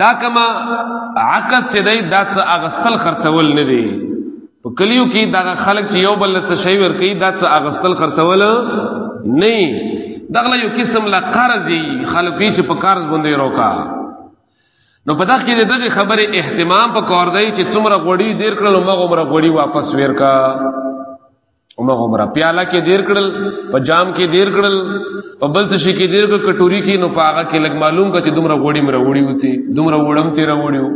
دا کما عقد چې دی دا څه اغستل خرڅول نه دی په کلیو کې دا خلک چې یو بل ته شی ور کوي دا څه اغستل خرڅول نه دغله یو قسم لا قرض خلک چې په قرض باندې روکا نو په دغه کې دغه خبره اهتمام په کار دی چې څومره غوړی دیر کړل او مغه عمره غوړی واپس ویر کا عمره عمره پیاله کې دیر کړل په جام کې دیر کړل په بل څه شي کې دیر کړل کټوري کې نو پاغه کې لګ معلوم کته دومره غوړی مره وړي وتی دومره وړم تیر وړیو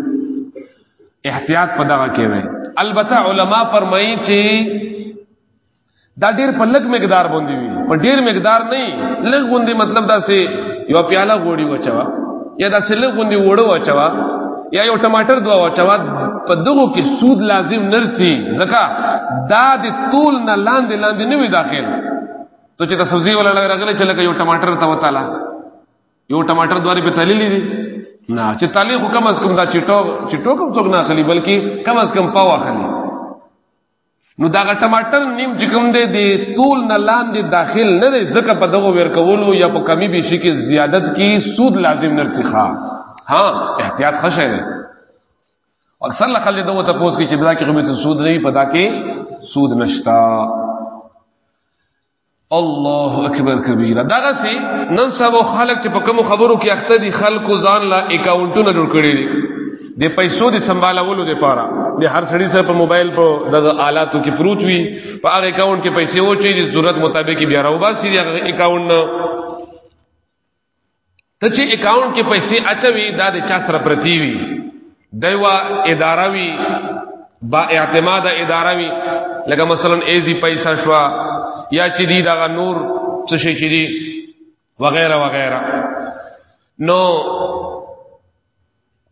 احتیاط په دغه کې وای البته علما فرمایي چې دا ډیر په لګ مقدار باندې وي په ډیر مقدار نه لګ غوندي مطلب دا سه یو پیاله غوړي وچوا یا دا سه لګ غوندي وړو وچوا یا یو ټماټر دوا وچوا په دغه کې سود لازم نرسي زکا دا د طول نه لاندې لاندې نه وي داخل ته چې تاسو زی ولا راغله چې لکه یو ټماټر ته وتاله یو ټماټر دواري په تللی دي نه چې تللی خو کم از کم دا چټو چټو کم څوک نه خلی بلکې کم از کم پاو خلی نو دا ټماټر نیم چې کوم دی دی طول نه لاندې داخل نه دی ځکه په دغه ورکولو یا په کمی به شي کې زیادت کی سود لازم نه څخه ها احتیاط خشه دی اکثر لخل دې دوه تاسو کې چې بلا کې کومه سود نه پدا کې سود نشتا الله اکبر کبیره دغه سي نن سبا خلک چې په کوم خبرو کې اخته دي خلکو ځان لا اکاونټونه جوړ کړي دي د پیسو د سمبالولو لپاره د هر سړي سره په موبایل په دغه آلاتو کې پروت وي په هغه اکاونټ کې پیسې وچي د ضرورت مطابق بیا راو باسي دغه اکاونټ نه ته چې اکاونټ کې پیسې اچوي دا د چا سره پرتی وي دایوا اداره وي با اعتماد اداره وي لکه مثلا ایزی پیسې شوا یا چې دی دا نور څه شي چې دی وغیرہ وغیرہ نو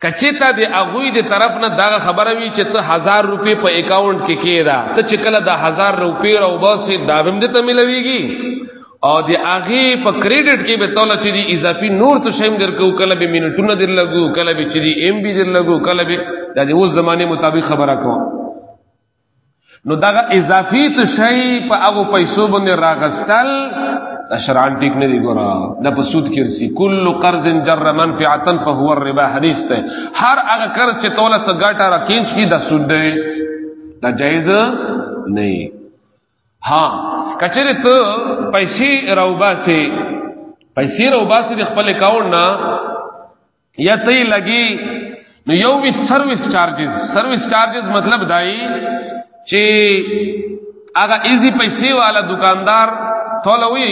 کچتا د اغوی د طرف نه دا خبره وی چې ته 1000 روپے په اکاونټ کې کېدا ته چې کله دا 1000 روپے راو باسي دا هم دې ته ملويږي او د اغي په کریډټ کې به توله چې دی اضافي نور ته شیم درکو کله به منټونه در لګو کله به چې دی ایم بي در لګو کله به د اوس زمانه مطابق خبره کوم نو دغه اضافي ته شي په هغه پیسو باندې راغستل دا شرعن ټیک نه دی ګورا دا په سود کې رسی کل قرض جر منفعه فهو الربا حدیث ته هر هغه قرض چې توله څه ګټه را کینچ کی دا سود دی دا جایز نه ها کچره ته پیسې راوباسي پیسې راوباسي د خپل اکاونټ نه یا ته لګي نو یو وی سرویس چارجز سرویس چارجز مطلب دای چې هغه ایزی پیسې والا دکاندار تولوي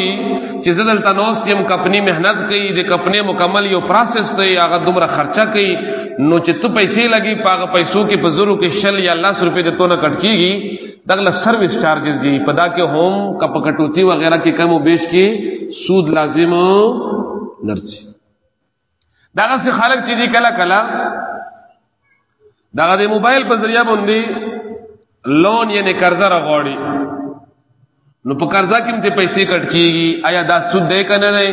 چې زدل تنوس یم کمپنی مهنت کوي د کمپنی مکمل یو پروسس دی هغه دومره خرچه کوي نو چې ته پیسې لګي پاغه پیسو کې په زرو کې شل یا لس روپې د تونه کټ کیږي دغه سرویس چارجز دی په دا کې هوم کپ کټوتی وغیرہ کې کم او بیش کې سود لازم نرچی دغه څه خلک چې دی کله کله دغه د موبایل په ذریعہ باندې لون یې قرضه راغړي نو په قرضه کې مته پیسې کټ کیږي آیا دا سود دی کنه نه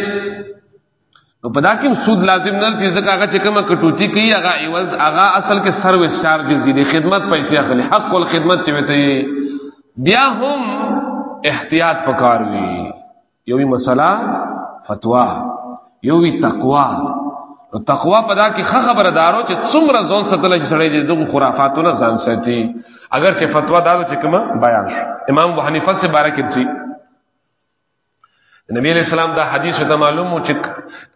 نو په دا کې سود لازم نه چې ځکه هغه چې کومه کټوتی کوي هغه ایواز هغه اصل کې سرویس چارجز دي خدمت پیسې اخلي حق الخدمت چې وته بیا هم احتیاط پکار وي یوی مسله فتوا یوی تقوا نو تقوا په دا کې خه خبره دارو چې څومره ځون ستل چې سړی دې دغه خرافاتو نه ځان ساتي اگر چې فتوا دارو چې کومه بیان شو امام ابو حنیفه سے بارے کې چې نبی علیہ السلام دا حدیث ته معلوم چې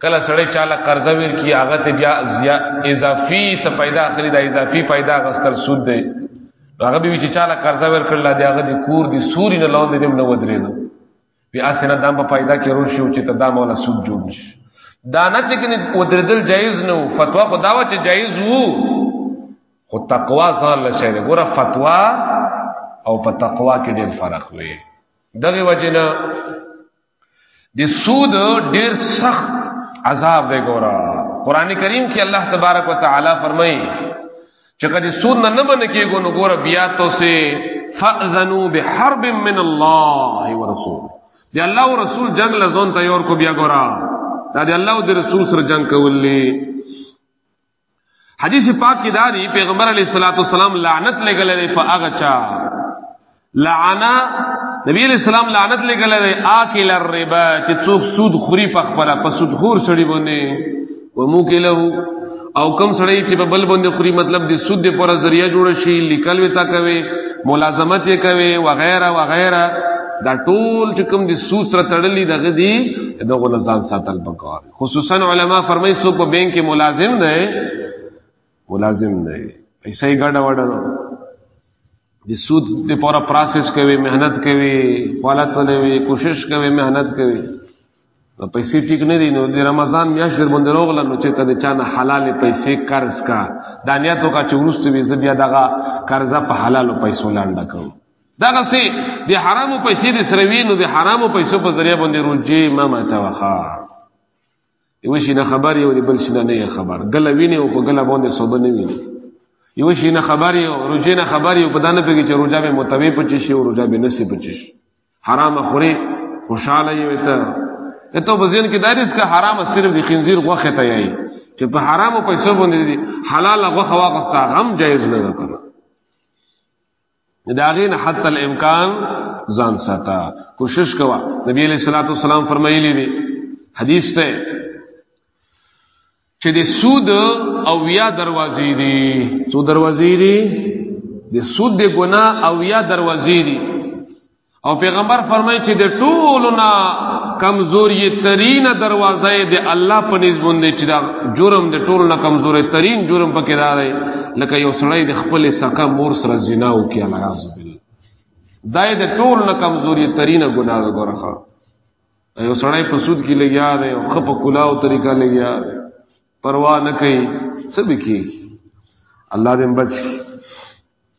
کله سړی چاله قرض ویر کی هغه ته بیا زیا اضافي څه پیدا اخلي دا اضافي پیدا غستل سود دی هغه به چې چاله قرض ویر کړل دا هغه د کور دی سوري نه لاندې نه ودرېدو بیا سره دام په پیدا کې روش شو چې تدام ولا سود جوړ شي دا نه چې کنه ودردل جایز نه وو فتوا خو دا و چې جایز وو خو تقوا ځان له شي ګوره فتوا او په تقوا کې ډېر فرق وي دغه وجنه د سود ډېر سخت عذاب دی ګوره قران کریم کې الله تبارک وتعالى فرمایي چې کله سود نه نه باندې کېږو نو ګوره بیا تاسو فاذنوا بحرب من الله ورسول دی الله او رسول جنگ لزون ته یور کو بیا ګورا دا دی الله او دی رسول سره جنگ کولی حدیث پاک کې دا دی پیغمبر علیه الصلاۃ والسلام لعنت لګلې په هغه چا لعنا نبی علیہ السلام لعنت لګل دی آکل الربا چې څوک سود خوري په خپل په سود خور سړي باندې و موکله او کم سړی چې په بل باندې خوري مطلب د سود د پر ذریعہ جوړ شي لیکل وتا کوي ملازمت یې کوي وغیرہ وغیرہ دا ټول چې کوم د سود سره تړلې دغه دی دغه لزان ساتل پکار خصوصا علما فرمایي څوک په بانک کې ملازم دی ملازم دی پیسې ګډه وډه ده د سود د پورا پروسس کوي مهنت کوي خپلات ولوي کوشش کوي مهنت کوي نو پیسې ټیک نه دي نو د رمضان میاشت در باندې روغله نو چې ته د چانه حلال پیسې قرض کا دانیاتو کا چې ورسته وي زبیا دغه قرضه په حلالو پیسو لاندې کوم دغه سي د حرامو پیسې د سروي نو د حرامو پیسو په ذریعہ باندې روجي ما ماته وخا یو شي نه خبر یو بل شي نه خبر ګل ویني او په ګل باندې صوبه نه ویني یو شي نه خبر یو روزه نه خبر یو په دانه پیږي چې روزه به متوي پچی شي او روزه به نسی پچی شي حرام خوري خوشاله یو ته ته په ځین کې داریس کا حرام صرف د خنزیر غوخه ته یي چې په حرامو پیسو باندې دي حلال غوخه واغستا غم جایز نه کړو داغین حتی الامکان ځان ساته کوشش کوا نبی علیہ الصلوۃ والسلام فرمایلی دی حدیث ته چې د سود او یا دروازې دي سود دروازې دي د سود د ګنا او یا دروازې دي او پیغمبر فرمایي چې د ټولو نه کمزوري ترين دروازه د الله په نسبت دی چې دا جرم د ټولو نه کمزوري ترين جرم پکې راغی لکه یو سړی د خپل سکه مور سره زنا وکي الله عز وجل دا د ټولو نه کمزوري ترين ګناه ده ګورخه یو سړی په سود کې لګیا دی او خپ کلاو طریقه لګیا دی پروا نه کوي سب کې الله دې بچ کی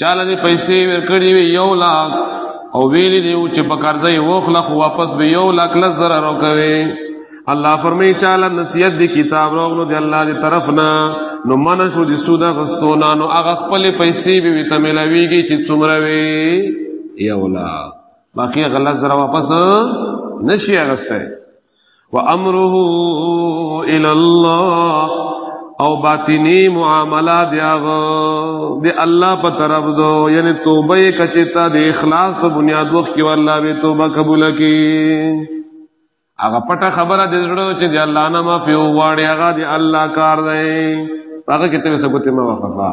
چاله دې پیسې ورکړې وي یو لاک او ویل دی چې په قرضه یې وخلق واپس به یو لاک لز زره روکوي الله فرمایي چاله نصیحت دی کتاب راغلو دی الله دی طرف نه نو من شو دي سودا غستونه نو هغه خپل پیسې به وي تملويږي چې څومره وي یو لاک باقي غلط زره واپس نشي اغسته وامره الى الله او باطنی معاملہ دیا غو دی الله په طرف دو یعنی توبه کچتا دی اخلاص په بنیاد وخت کې الله به توبه قبول کړي هغه پټه خبره د زړه چې دی الله نه ما په واړی هغه دی الله کار دی هغه کته څه کوته ما وخفا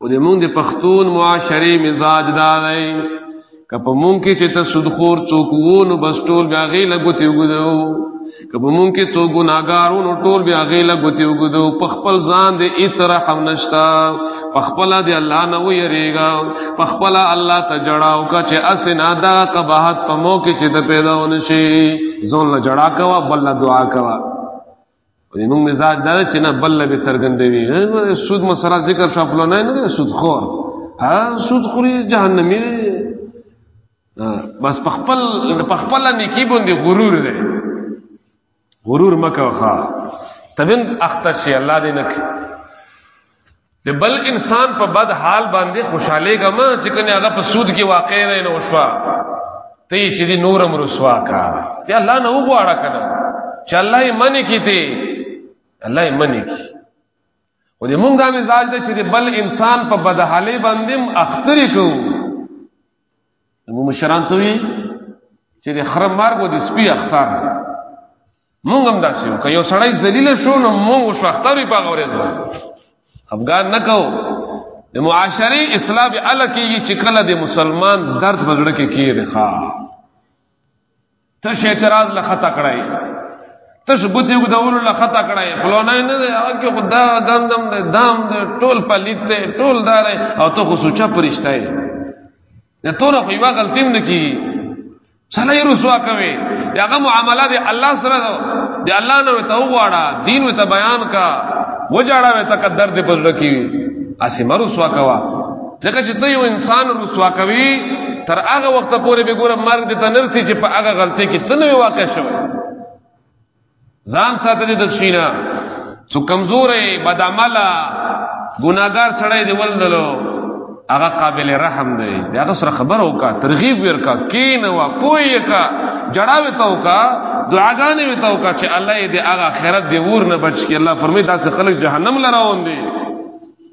او د مونږ د پښتون معاشري مزاج دا دی که په مونږ کې چې ته سودخور څوک وو نو بس ټول بیا غي لګوتې وګدو که په مونږ کې څوک ګناګارو نو ټول بیا غي لګوتې وګدو په خپل ځان دې هیڅ رحم نشتا په خپل دې الله نه ویریږي په خپل الله ته جړاو کا چې اسنا دا قباحت په مو کې چې ته پیدا ونشي زون له جړا کوا بل دعا کوا زموږ مزاج دا چې نه بل به څرګندوي سود مسره ذکر شو خپل نه نه سود خور ها سود خوري جهنمی بس پخپل پخپل نیکی باندې غرور دی غرور مکه وخا تبن اخته شي الله دې نک د بل انسان په بد حال باندې خوشاله غم چې کنه هغه په سود کې واقع نه نو شوا ته چې دې نورم رسوا کا ته الله نه وغواړه کنه چې الله یې منی کیته الله یې منی کی او دې مونږه مزاج د چې بل انسان په بد حالې باندې اختر کو نو مشران ته وی چې د خره مرګ او د سپي اختر مونږ هم داسې یو که یو سړی ذلیل شو نو مونږ شو اختر په غوړې ځو افغان نه کو د معاشري اسلام ال کېږي چې کله د مسلمان درد بزړه کې کېږي ښا تش اعتراض له خطا کړای تش ګوتې ګدول له خطا کړای فلانه نه دی هغه کې خدا غندم دی دام دی ټول پلیت دی ټول دار او ته خو سوچا پرشته یې نه تور خو یو غلطیم نه کی چله یې رسوا کوي هغه معاملې دی الله سره دی الله نو ته وغواړه دین ته بیان کا وجاړه ته قدر دې پر رکی اسی مرسوا کوا ځکه چې ته یو انسان رسوا کوي تر هغه وخت پورې به ګوره مرګ دې ته نرسي چې په هغه غلطي کې ته نه واقع شوی ځان ساتلې د شینا څو کمزورې بدعمله ګناګار سړی دی ولدلو هغه قابل رحم دی دا سره خبر وکا ترغیب ورکا کین وا کوی کا جړاوي تا وکا دعاګانې وتا وکا چې الله دې هغه آخرت دې ور نه بچ کی الله فرمایي دا څه خلک جهنم لراون دي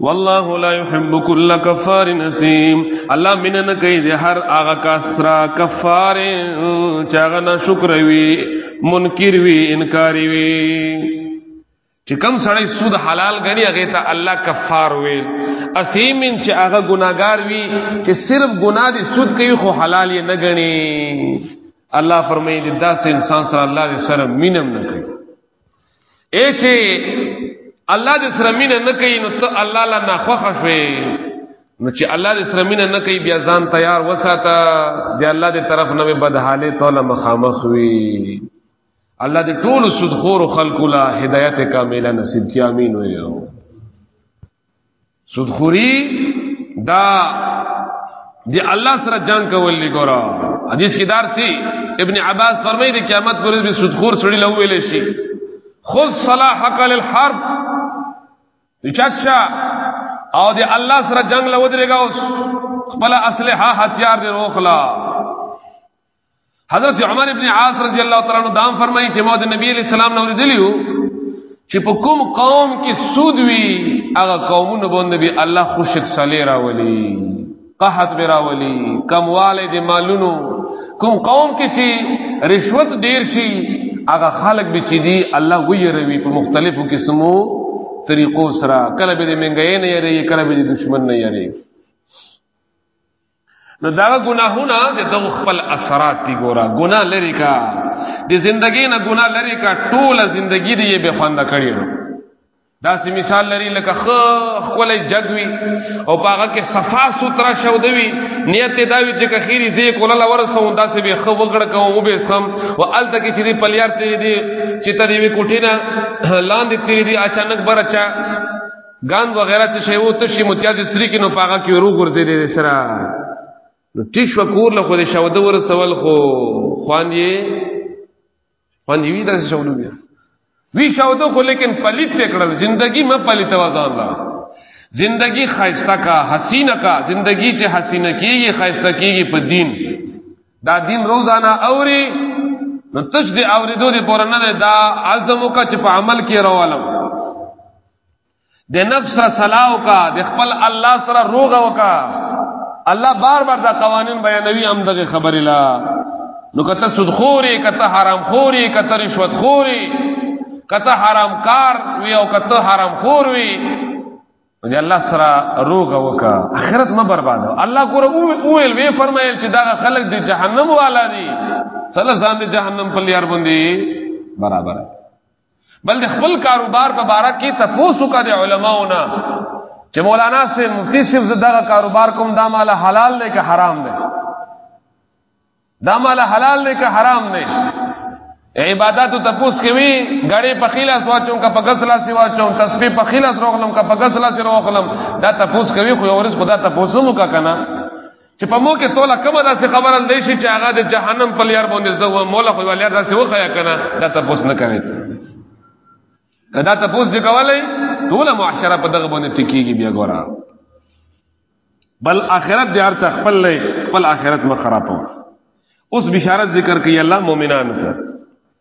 والله لا يحب كل كفار نسيم الله من نه کوي د هر هغه کسرا کفار چې هغه نه شکر وي منکر وي انکاری وي چې کم سړی سود حلال غني هغه ته الله کفار وي اسیم چې هغه ګناګار وي چې صرف ګناه دي سود کوي خو حلال یې نه غني الله فرمایي داسې انسان سره الله دې سره مينم نه کوي اے چې الله دې سره مینه نه کوي نو ته الله لا نه خوښه شوې نو چې الله دې سره مینه نه کوي بیا ځان تیار وساته بیا الله دې طرف نه بدحاله توله مخامخ وي الله دې ټول سود خور خلق لا هدایت کامله نصیب کړي امين وي سودخوري دا دی الله سره جنگ کول دی ګورا حدیث کی دار سی ابن عباس فرمایي دی قیامت پر ورځ به سودخور سړی له ویل شي خذ صلاحك للحرب چاچا او دی الله سره جنگ له ودرېګا اوس خپل اسلحه هتیار دی روخلا حضرت عمر ابن عاص رضی الله تعالی عنہ دام فرمایي چې مو د نبی علیہ السلام نو لیدلیو چې په کوم قوم کې سود وی هغه قومونه باندې به الله خوشک صلی راولي قحط به راولي کمواله د مالونو کوم قوم کې چې رشوت ډیر شي هغه خلق به چې دی الله ویروي په مختلفو قسمو طریقو سره کله به د منګې نه یری کله به د دشمن نه یری نو دا ګناهونه د دو خپل اثرات دی ګورا ګناه لري کا د زندګۍ نه ګناه لري کا ټوله زندگی دی به خوند کړی نو دا سی مثال لري لکه خ خپل جګوي او پاغه کې صفا سوترا شودوي نیت دا وی چې کخيري زی کوله لور سو دا سی به خ وګړ کوم او به سم او ال تک چې دی پلیار تیری دی چې تری وی کوټینا لاندې تیری دی اچانک برچا ګان وغیرہ ته شی وو ته شی متیاز استری کې نو پاګه کې ورو ګرځې دې سره نو ټیک شو کور له خو دې شو د ور سوال خو خوان یې خوان یې وی داسې شولو بیا وی شو ته خو لیکن پلیت پکړل زندگی م پلیت وازان لا زندگی خیستا کا حسینه کا زندگی چې حسینه کیږي خیستا کیږي په دین دا دین روزانه اوري نو تش دې اوریدو دې پورنه دا عزم وکړه چې په عمل کې راوالم د نفس سره صلاح وکا د خپل الله سره روغ وکا الله بار بار دا قوانین بیانوي هم دغه خبره لا نو کته سود خوري کته حرام خوري کته رشوت خوري کته حرام کار وی او کته حرام خور وی دې الله سره روغ وکا اخرت ما برباد الله کو ویل وی فرمایل چې دا خلک د جهنم والا دي صلی ځان د جهنم په لار باندې برابر بل د خپل کاروبار په باره کې تاسو کا د علماونه چې مولانا سے مفتی صرف دغه کاروبار کوم دا مال حلال نه که حرام نه دا مال حلال نه که حرام نه عبادت ته پوس کوي غړي په خلاص واچوم کا په غسلا سی واچوم تسبیح په خلاص روغلم کا په غسلا سی روغلم دا ته پوس کوي خو اورز خدا ته پوسمو کا کنه چې په مو کې توله کومه داسې خبره لدی شي چې هغه د جهنم په لار باندې زه و مولا خو ولیا داسې وخیا کنه دا تاسو نه کوي کدا تاسو دې کولای ټول معاشره په دغه باندې ټکیږي بیا ګورا بل اخرت دې هر څه خپل لې خپل اخرت مخ خرابو اوس بشارت ذکر کوي الله مؤمنانو ته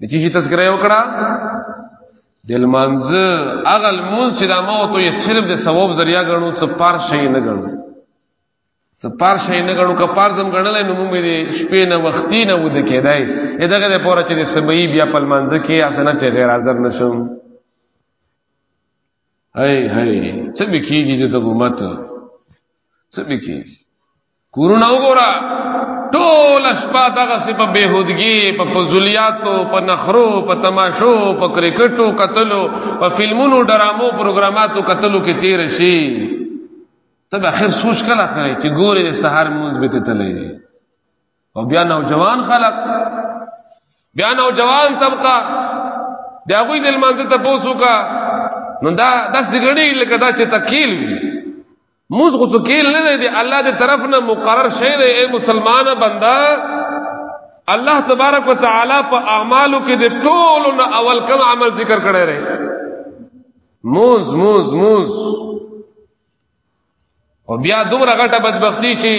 د چی چې تذکرہ وکړه د لمانځ اغل مون چې د موت یې صرف د ثواب ذریعہ غنو څه پار شي نه غنو څه پار شي نه غنو که پار زم غنل نو موږ دې شپې نه وختي نه ود کېدای دغه د پوره چې د سبي بیا په لمانځ کې اسنه چې غیر حاضر نشم هاي هاي څه بکیږي د دغه مت څه بکیږي کورونه وګوره ټول شپه دغه سی په بهودګي په فضولیاتو په نخرو په تماشو په کرکټو قتلو په فلمونو ډرامو پروګراماتو قتلو کې تیر شي تب اخر سوچ کله کوي چې ګوري د سحر مونږ به ته تللی او بیا نوجوان خلق بیا نوجوان طبقه دا غوی د لمانځه ته پوسو کا نو دا د سګړی لکه دا چې تکیل وي موږ خو تکیل نه دی الله دې طرف نه مقرر شې دی اے مسلمان بندا الله تبارک وتعالى په اعمالو کې د ټول نه اول کوم عمل ذکر کړی دی موز موز موز او بیا دومره غټه بدبختی چې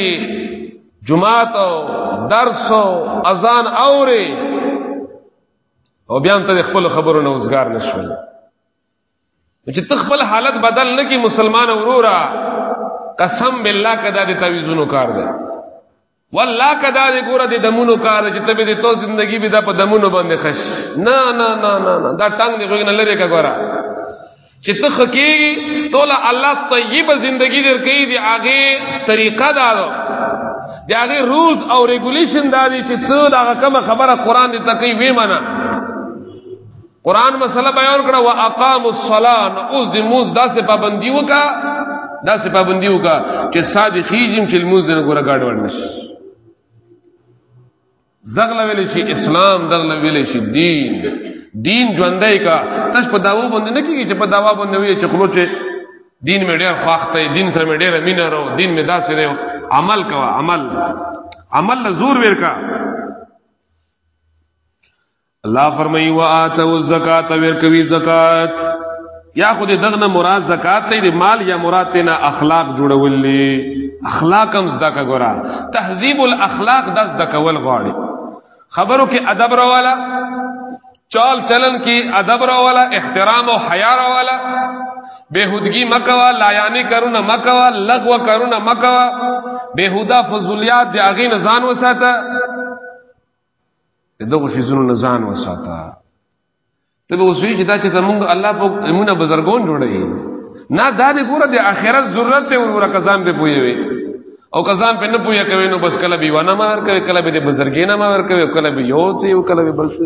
جمعات او درس او اذان اوري او بیا هم ته خپل خبرو نه اوسګار نشول چې تخپل حالت بدل نه کی مسلمان اورورا قسم بالله کدا د تعویذونو کار دی والله کدا د ګوره د دمونو کار چې تبه د تو زندگی به د په دمونو باندې خش نه نه نه نه نه دا ټنګ دی غوګنه لری کا ګوره چې ته خکېږي توله الله طیبه زندگی درکې دی هغه طریقه دا ده دی هغه رولز او ریګولیشن دا دي چې ته دا کومه خبره قران دې تکي وې منه قران مسله بیان کړه وا اقام الصلاه نو اوس د موز داسې پابندي وکا داسې پابندي وکا چې صادې خېجم چې موز نه ګوره گاډ ور نشي دغله ویل شي اسلام دغله ویل شي دین دین ژوندای کا تش په داوو باندې نه کیږي چې په داوا باندې وي چې خلوچ دین مې ډېر خوښته دین سره مې ډېر مینه ورو دین مې داسې دی عمل کا عمل عمل له زور ورکا الله فرمایي واتو الزکات ورکوي زکات یا خود دغنه مراد زکات نه دی مال یا مراد تینا اخلاق جوړولې اخلاق هم زده کا ګورا تهذیب الاخلاق د زده کول غواړي خبرو کې ادب راواله چال چلن کې ادب راواله احترام او حیا راواله بهودگی مکوا لایانی کرونه مکوا لغو کرونه مکوا بهودا فضولیات دی اغه نه ځان وساته دغه شیزونو نه ځان وساته ته به وسوي چې دا چې زمونږ الله په ایمونه بزرګون جوړي نه دا دې ګوره د آخرت ضرورت ته ور کزان به پوي وي او کزان په نه پوي کوي نو بس کله به ونه مار کوي کله به د بزرګي نه مار کوي کله به یو څه او کله به بل څه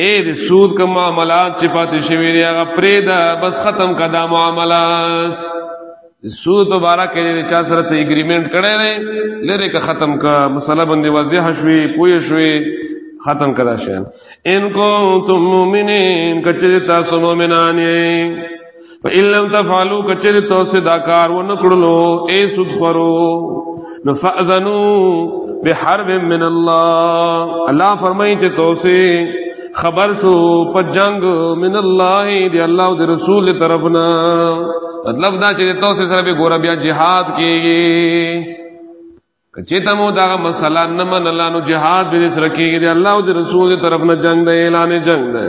اے د سود کوم معاملات چې پاتې شوی دی هغه پرې دا بس ختم کدا معاملات سود مبارک دې چا سره سه اګریمنت کړی دی لره که ختم کا مسله باندې واضح شوي پوه شوي ختم کدا شه ان کو تم مومنین کچې تاسو مومنان یې فإن لم تفعلوا کچر توسه دا کار و نکړلو اے سدخرو نفأذنو بحرب من الله الله فرمایي چې توسه خبر شو په جنگ من الله دی الله او دی رسول طرفنا مطلب دا چې توسه سره به ګور بیا jihad کیږي کچې ته مو دا مسله نه منلانو jihad به سره کیږي دی الله او دی رسول طرفنا جنگ دی اعلان جنگ دی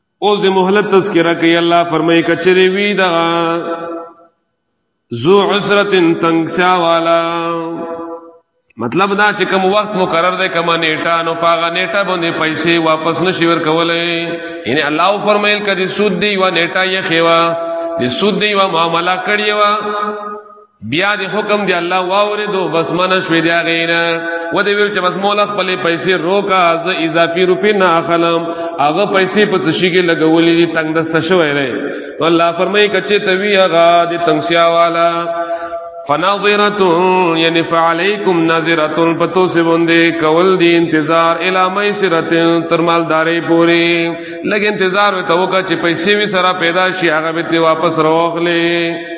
اوس د مهلت تذکرہ کوي الله فرمایي کچری وی دا ذو عسرت تنگسا والا مطلب دا چې کوم وخت مقرر دی کومه نیټه نو پاغه نیټه باندې پیسې واپس نشي ورکولې یعنی الله فرمایل کړي سود دی و نیټه یې خېوا د سود دی و معاملہ کړی و بیا د حکم دی الله واورې دو بس من شوې دی غینا و دې ویل چې بس مولا خپل پیسې روکا از اضافي روپې نه اخلم هغه پیسې په تشی کې لګولې دي تنگ دست شوې رې نو الله فرمایي کچې توی هغه د تنگسیا والا فناظرت یعنی فعلیکم ناظرت پتو سے بندے کول دی انتظار الا میسرت تر مالدارې پوری لګ انتظار وته وکړه چې پیسې وی سره پیدا شي هغه به ته واپس راوخلې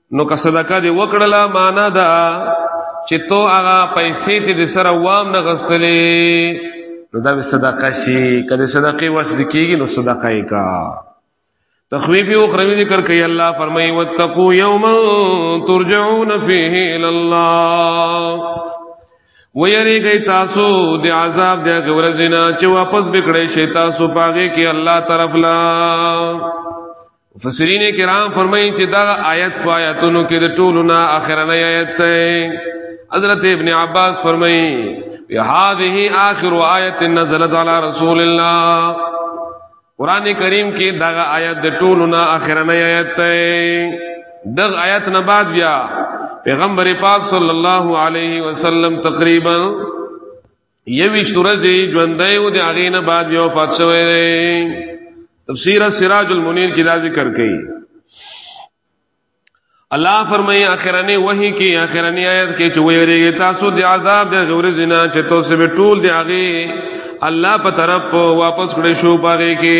نو که صدقه دی وکړلا معنا دا چې تو هغه پیسې ته د سره وام نه غستلې نو دا به صدقه شي کله صدقه وس د کیږي نو صدقه یې کا تخویف او خروی ذکر کوي الله فرمایي واتقوا یوما ترجعون فيه الى الله ویریږي تاسو د عذاب د غورزینا چې واپس بکړې شي تاسو پاګه کې الله طرف لا مفسرین کرام فرمایي چې دا آیت په آیاتونو کې د ټولو نه اخرنه آیت ده حضرت ابن عباس فرمایي هذه آخر آیت نزلت علی رسول الله قران کریم کې دا آیت د ټولو نه اخرنه آیت ده دغه آیت نه بعد بیا پیغمبر پاک صلی الله علیه وسلم تقریبا یویشت ورځې ژوندی و د هغې نه بعد بیا وفات شوی دی تفسیر سراج المنیر کې دا ذکر کړي الله فرمایي اخرنه وਹੀ کې اخرنه آیت کې چې ویریږي تاسو د عذاب د غور زنا چې تاسو به ټول دی هغه الله په طرف واپس کړی شو پاره کې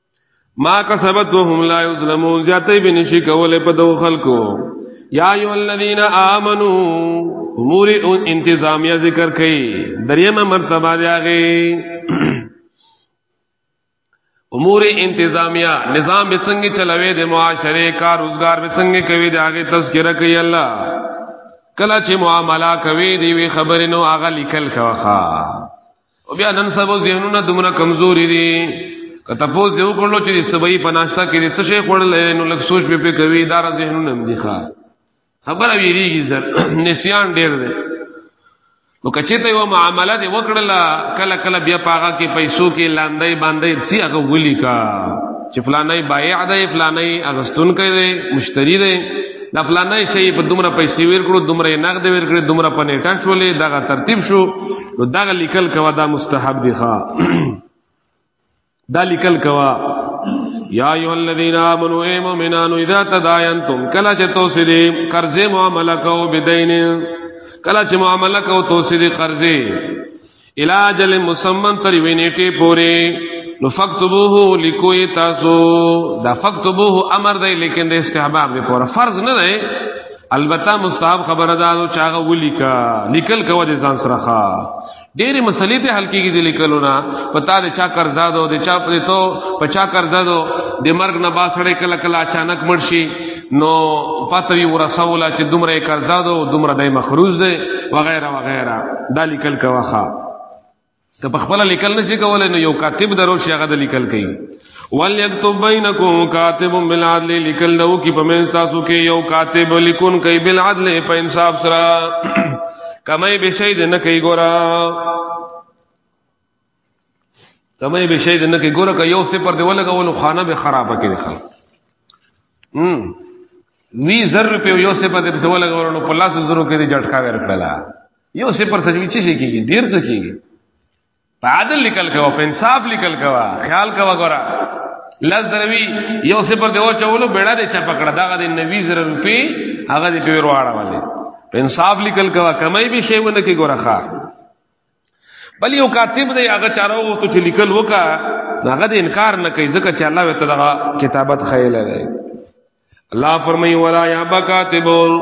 ما کسبت وهم لا یظلمون زیاتې به نشي کولای په دوه خلکو یا ایو الذین آمنو امور انتظامیه ذکر کړي دریمه مرتبه دی هغه امور انتظامیه نظام به څنګه چلوي د معاشره کار روزګار به څنګه کوي د هغه تذکرہ کوي الله کله چې معاملہ کوي دی وی خبرې نو هغه لیکل کاوه او بیا نن سبا ذهنونه دومره کمزوري دي کته په دې وکړلو چې سبي پناشتا کې څه شي خورل نو لږ سوچ به په کوي دار ذهنونه هم دي ښا خبره ویریږي زر نسيان ډېر دی نو کچې ته یو معاملې دې وکړل کله کله بیا پاغه کې پیسو کې لاندې باندې سی هغه ولي کا چې فلانې بایع دی فلانې اغستون کوي دی مشتری دی دا فلانې شی په دومره پیسې ور کړو دومره نقد ور کړو دومره پنيټه شولې دا ترتیب شو نو دا لیکل کوا دا مستحب دی ښا دا لیکل کوا یا ایو الذین آمنو ای مومنانو اذا تداینتم کلا چې توسې دې قرضې معاملې کو بدین کلا چې معاملې کو توسې دې قرضې الاجل مسمن تر وینېټه پوره نو فكتبوه لکوې تاسو دا فكتبوه امر دی لیکن د استحباب دی پوره فرض نه دی البته مستحب خبره ده او چاغه ولیکا نکل کوه د ځان سره ښا ډېرې مسلې په حل کېږي د لیکلو نه پتا د چا قرضا دو د چا په تو په چا قرضا دو د مرګ نه با سړې کله کله اچانک مړ شي نو پته وی ورسوله چې دومره قرضا دو دومره دای مخروز دی وغیرہ وغیرہ دا لیکل کوه ښا که په خپل لیکل نشي کولای نو یو کاتب درو شي هغه د لیکل کوي وليكتب بينكم كاتب بالعدل لیکل نو کی په من تاسو کې یو کاتب لیکون کوي بالعدل په انصاف سره کمای به شي نه کوي ګورا کمای به شي نه کوي ګورا که یو سپر دی ولګول خانه به خرابه کوي خان هم وی زر روپیو یو سپر دی په ولګول نو په لاس زرو کې جټکا ور کړلا یو صفر تجوید چی شي کیږي ډیر څه کیږي په عادل لیکل کوا په انصاف لیکل کوا خیال کوا ګورا لز روی یو صفر دی او چولو بیڑا دی چا پکړه دا غدي 90000 روپی هغه دی پیرو اړه والے په انصاف لیکل کوا کمای به شی ونه کی ګورا ښا بل یو کاتب دی هغه چارو وو ته لیکل وکا هغه دی انکار نه کوي ځکه چې الله وته دغه کتابت خیل دی الله فرمایي ولا یا بکاتبون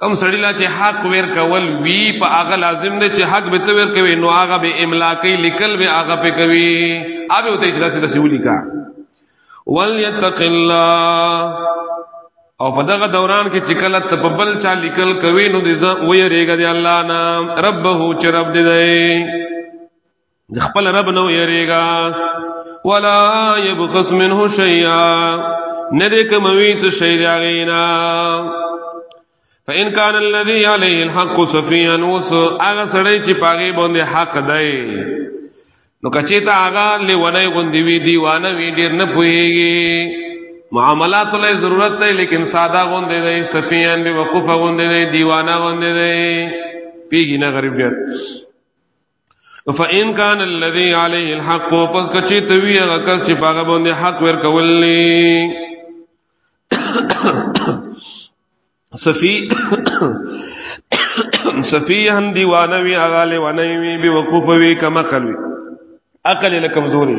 کم سړی لا چې حق ور کول وی په هغه لازم دی چې حق به تور کوي نو هغه به املاکي لیکل به هغه په کوي اوبه ته چې داسې داسې ولیکا وليتق الله او په دغه دوران کې چې کله تپبل چا لیکل کوي نو دې وې ریګه دی الله نام ربه چې رب دې دی د خپل رب نو یریګا ولا يبخس منه شيئا ندی کموی ته شی داغینا فإن كان الذي عليه الحق صفيا وس هغه سړی چې پاګې باندې حق دی نو کچې ته هغه لیونه غوندې وی دیوانه وی ډیر نه پويږي معاملات له ضرورت دی لیکن ساده غوندې دی سفیان به وقوفه غوندې دی دیوانه غوندې دی پیګی نه غریب ډیر فإن كان الذي عليه الحق پس کچې ته وی هغه کس چې پاغه باندې حق ور کولې صفی صفی هم دیوانه وی هغه له ونه وی به وقوف وی کما کلوي عقل له کمزوري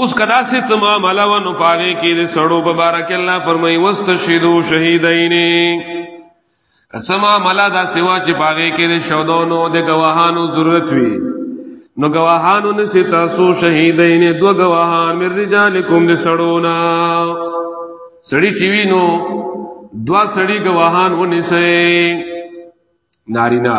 اوس کدا سي ته معاملہ و نو پاره کې د سړو په بار کې الله فرمایي واستشهدو شهیدین کسما ملا دا سوا چې پاره کې د شودونو د گواهانو ضرورت وي نو گواهانو نه سي تاسو شهیدین دو گواهان مر رجالکم د سړونا سړی چې وی نو دوا سړی گواهان ونیسئ نارینا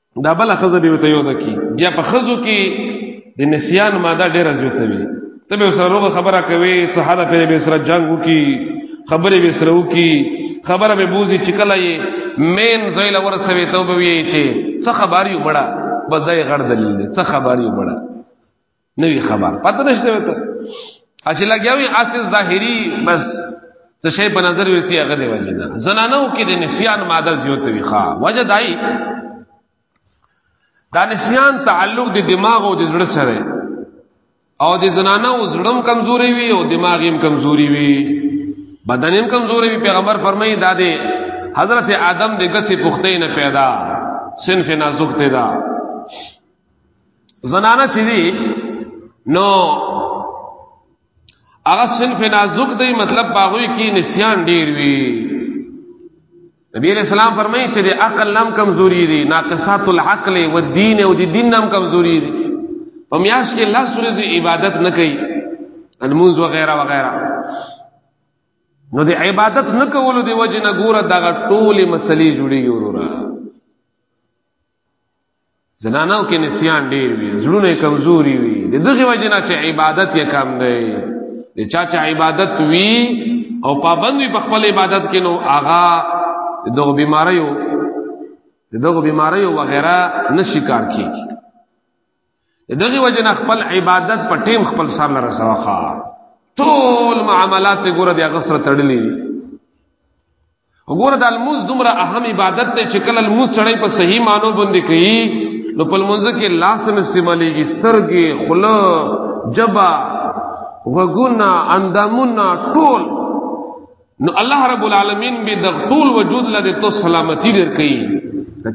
دا بل خزه به وته یو دکی بیا په خزو کې د نسیان ماده ډیره زیاته وي ته به سره روغه خبره کوي څه حاله په به سره جنگ وکي خبره به سره وکي خبره به بوزي چې کله یې مین زویل ورسوي ته به وی چې څه خبر یو بڑا بځای غړ دلیل څه خبر یو بڑا نوی خبر پته نشته وته اچ لګیاوی اصل ظاهری بس څه شی په نظر ورسی هغه دی وجه نه زنانو کې د نسیان ماده زیوته وی ښا وجه دای دا نسیان تعلق د دماغ او د زړه سره او د زنانو زړم کمزوري وي او دماغ هم کمزوري وي بدن هم کمزوري وي پیغمبر فرمایي دا دی حضرت آدم د ګڅې پختې نه پیدا صنف نازک ته دا زنانه چې دي نو هغه صنف نازک دی مطلب باغوي کې نسیان ډیر وی نبی علیہ السلام فرمایي چې د عقل نام کمزوري دي ناقصات العقل او الدين او د دین نام کمزوري دي په میاش کې الله سورې عبادت نه کوي المنز وغیرہ وغیرہ نو د عبادت نه کولو دی وجه نه ګوره دا ټولې مسلې جوړیږي وروره زنانو کې نسیان ډیر وي زړونه کمزوري وي د دغه وجه نه چې عبادت یې کم دی د چا چې عبادت وي او پابند وي په خپل عبادت کې نو آغا دغه بیماریو دغه بیماریو وغیرہ نشي کار کیږي دغه وجنه خپل عبادت په ټیم خپل سر لره سواخا ټول معاملات ګوره د غسر تړلې وګوره د الموز دومره اهم عبادت ته چې کله الموز چړې په صحیح مانو باندې کوي نو په الموز کې لاس نه استعمالېږي سترګې خله جبا وګونا اندامونه ټول نو الله رب العالمین به د ټول وجود لري ته سلامتی درکې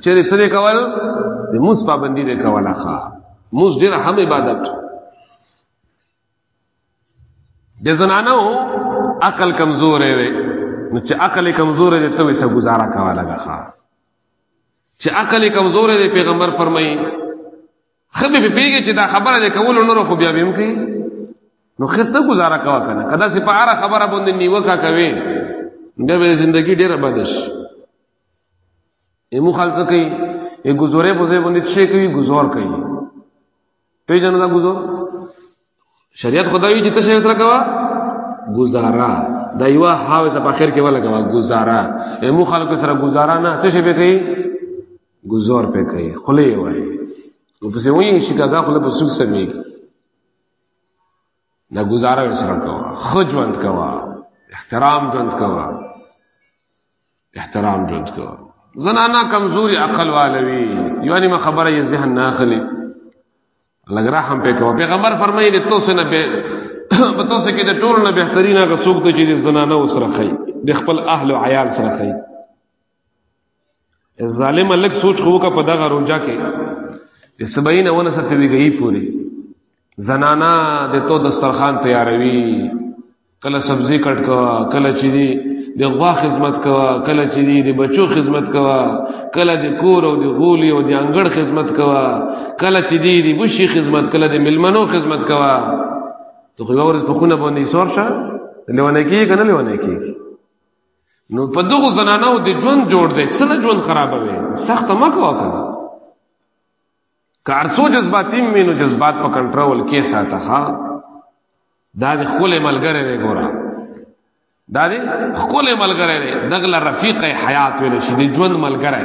چیرې څه دې کول د موس پابندي دې کوله ښا موس ډیر هم عبادت د زنانو عقل کمزور وي نو چې عقل کمزور دی ته وسه گزاره کوله ښا چې عقل کمزور دی پیغمبر فرمایي خبي به پیږي چې دا خبره دې کول نور خو بیا به مکه نو خته گزاره کا کنه کدا سي په اړه خبره باندې نیوکا کوي دا به زندگی ډیره بدش ایمو خالص کوي ای گزاره په ځای باندې چې کوي گزار کوي پیژنه دا گزار شریعت خدای چې ته شریعت راکوا گزارا دا یو هاوه ته په اخر کې ولا کوا گزارا ایمو خلکو سره گزارا نه څه شي به کوي ګزور په کوي خله یې وایي نو پسې وایي چې کاګه خله په سوق سمېږي دا گزاره وسره کوه خو ژوند کوه احترام ژوند کوه احترام ژوند کوه زنانا کمزوري عقل والوي یعنی ما خبره یې ذهن نه اخلي لګ رحم په کوه پیغمبر فرمایلی تو سه نه به په تاسو کې د ټولو نه بهترین هغه څوک دی چې زنانه وسره خي د خپل اهل او عیال سره خي ظالم الک سوچ خو کا پدا غا روجا کې د سبعین ونه ستوي گئی پوری زنانا د تو دسترخوان تیاروي کله سبزی کټ کا کله چی دی د غوا خدمت کا کله چی دی د بچو خدمت کا کله د کور او د غولی او د انګړ خدمت کا کله چی دی د بشي خدمت کله د ملمنو خدمت کا تو خو ورځ په خونه باندې سور شه لیونه کیږي کنه لیونه کیږي نو په دغه زنانو د ژوند جوړ دی څنګه ژوند خرابوي سخت مکو وکړه کارسو جذباتي مينو جذبات په کنټرول کې ساته ها دا د خپل ملګری دی ګوره دا د خپل ملګری دی دغه رفیق حیات ویل شي د ژوند ملګری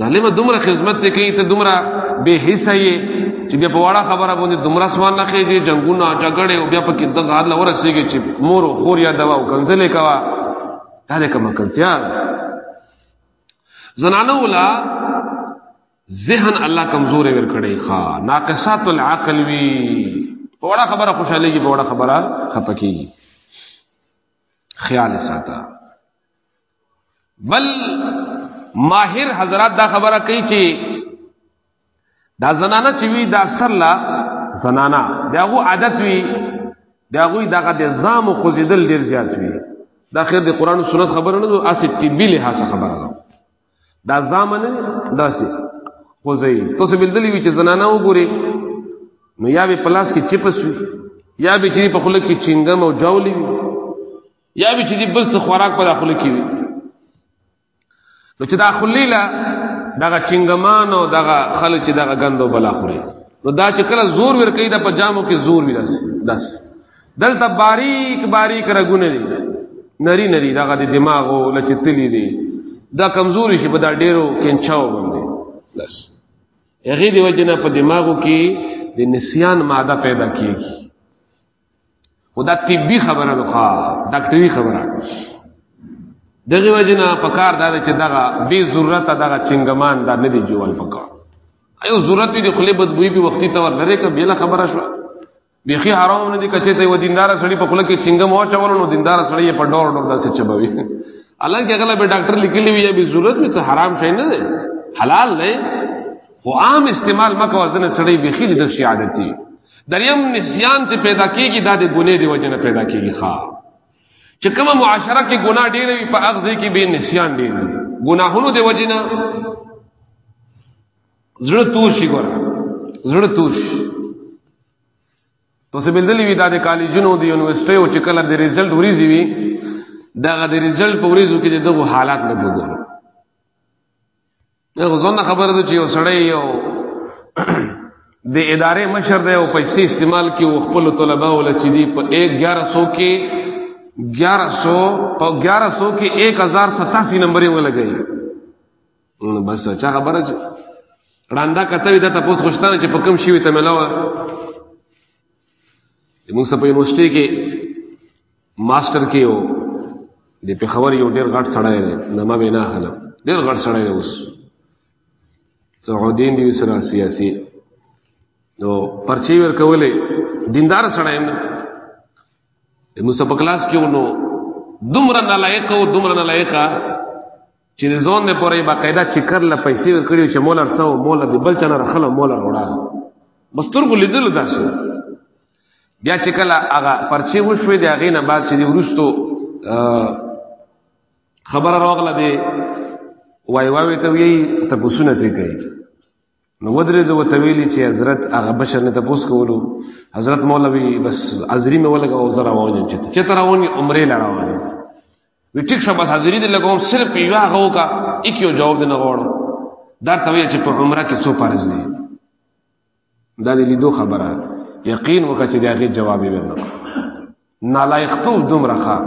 ظالم دومره خدمت ته کوي ته دومره به حصہ یې چې بیا په وړه خبره باندې دومره سوال نه کوي جنگونه جګړه او بیا په کې دغه حال ورسېږي چې مور او خور یا دوا او کنځلې کوا دا د کوم کلتیا زنانه ولا ذهن الله کمزورې ور کړې ښا ناقصات العقل وی په وړه خبره خوشاله کې په وړه خبره خپکیږي خیال ساته بل ماهر حضرات دا خبره کوي چې دا زنانه چې وی دا اکثر لا زنانه داغو عادت وی داغوی دغه د زام او خوزیدل ډیر زیات وی دا خیر د قران او سنت خبره نه ده اسی طبي لحاظ خبره ده دا زام نه داسې خوځي تاسو بلدلی وی چې زنانه وګوري نو یا به پلاس کې چپس وی یا به چې په خله کې چنګم او جاولي وی یا به چې دې بل څه خوراک په داخله کې وي نو چې دا خلیلا دغه چنګمان او دغه خل چې دغه غندو بلا خوري نو دا چې کله زور ور کوي دا پجامو کې زور وی داس داس دلته باریک باریک رګونه دي نری نری دغه د دماغ او لچتلی دي دا کمزوري شي په دا ډیرو کینچاو باندې بس هغه دی وجنه په دماغو کې د نسیان ماده پیدا کیږي خدا طبي خبره ده ډاکټري خبره دغه وجنه په کار دا چې دغه بي ضرورت دغه چنګمان دا نه دی جوړ پکا ایو ضرورت دې خلې بدبوئی په وختي تور لري ک بیل خبره شو بيخي حرام نه دي کچې ته و دیندار سړی په خله کې چنګم او چول نو دیندار سړی په ډور ډور داسې چبوي حالانکه هغه به ډاکټر لیکلی وي به ضرورت مې څه حرام شي نه دی حلال نه خو عام استعمال مکه وزن سړی بيخي د شي عادت دی دریم نسیان چې پیدا کیږي دا د ګنې دی وجنه پیدا کیږي ښا چې کومه معاشره کې ګناه ډېر وي په اغزه کې به نسیان ډېر وي ګناهونو دی وجنه زړه تور شي ګور زړه تور شي تو سه بلدلی وی دا د کالجونو د یونیورسيټي او چې کله د ریزلټ وریزي وي دا د ریزلټ په وریزو کې دغه حالات نه ګورو دا غزونه خبره ده چې یو سړی یو د ادارې مشر دی او پیسې استعمال کی او خپل طلبه ول چې دی په 1100 کې 1100 په 1100 کې 1087 نمبر یې ولګی نو بس چا خبره چې راندا کته وی دا تاسو خوشتانه چې په کوم شی وی ته ملاوه موږ په یونیورسيټي کې ماستر کې یو د پیښور یو ډیر غټ سړی دی نما به نه خلم ډیر غټ سړی دی اوس سعودین دی سره سیاسي نو پرچی ور کولې دیندار سړی نه موږ په کلاس کې ونو دومره نالایق او دومره نالایقه چې د ځون نه پورې باقاعده چې کر له پیسې ورکړي چې مولا څو مولا د بل چنه راخله مولا وروړه بستر کو لیدل داسې بیا چې کله هغه پرچې وشوې د هغه نه بعد چې د ورستو خبر راغله دی وای وای ته وی ته پوسونه ته کوي نو ودرې د وتویلی چې حضرت هغه بشر نه تاسو کولو حضرت مولوی بس حاضری مې ولګا او زرا وونه چې چې تر وونه عمره لړاوه وی ټیک شو بس حاضری دې لګوم صرف یو هغه وکا اکیو جواب دې نه غوړو دا ته وی چې په عمره کې څو فرض دي دا دې لیدو خبره یقین وکړه چې دا غي جواب یې ورنه نالایق تو دومره ښه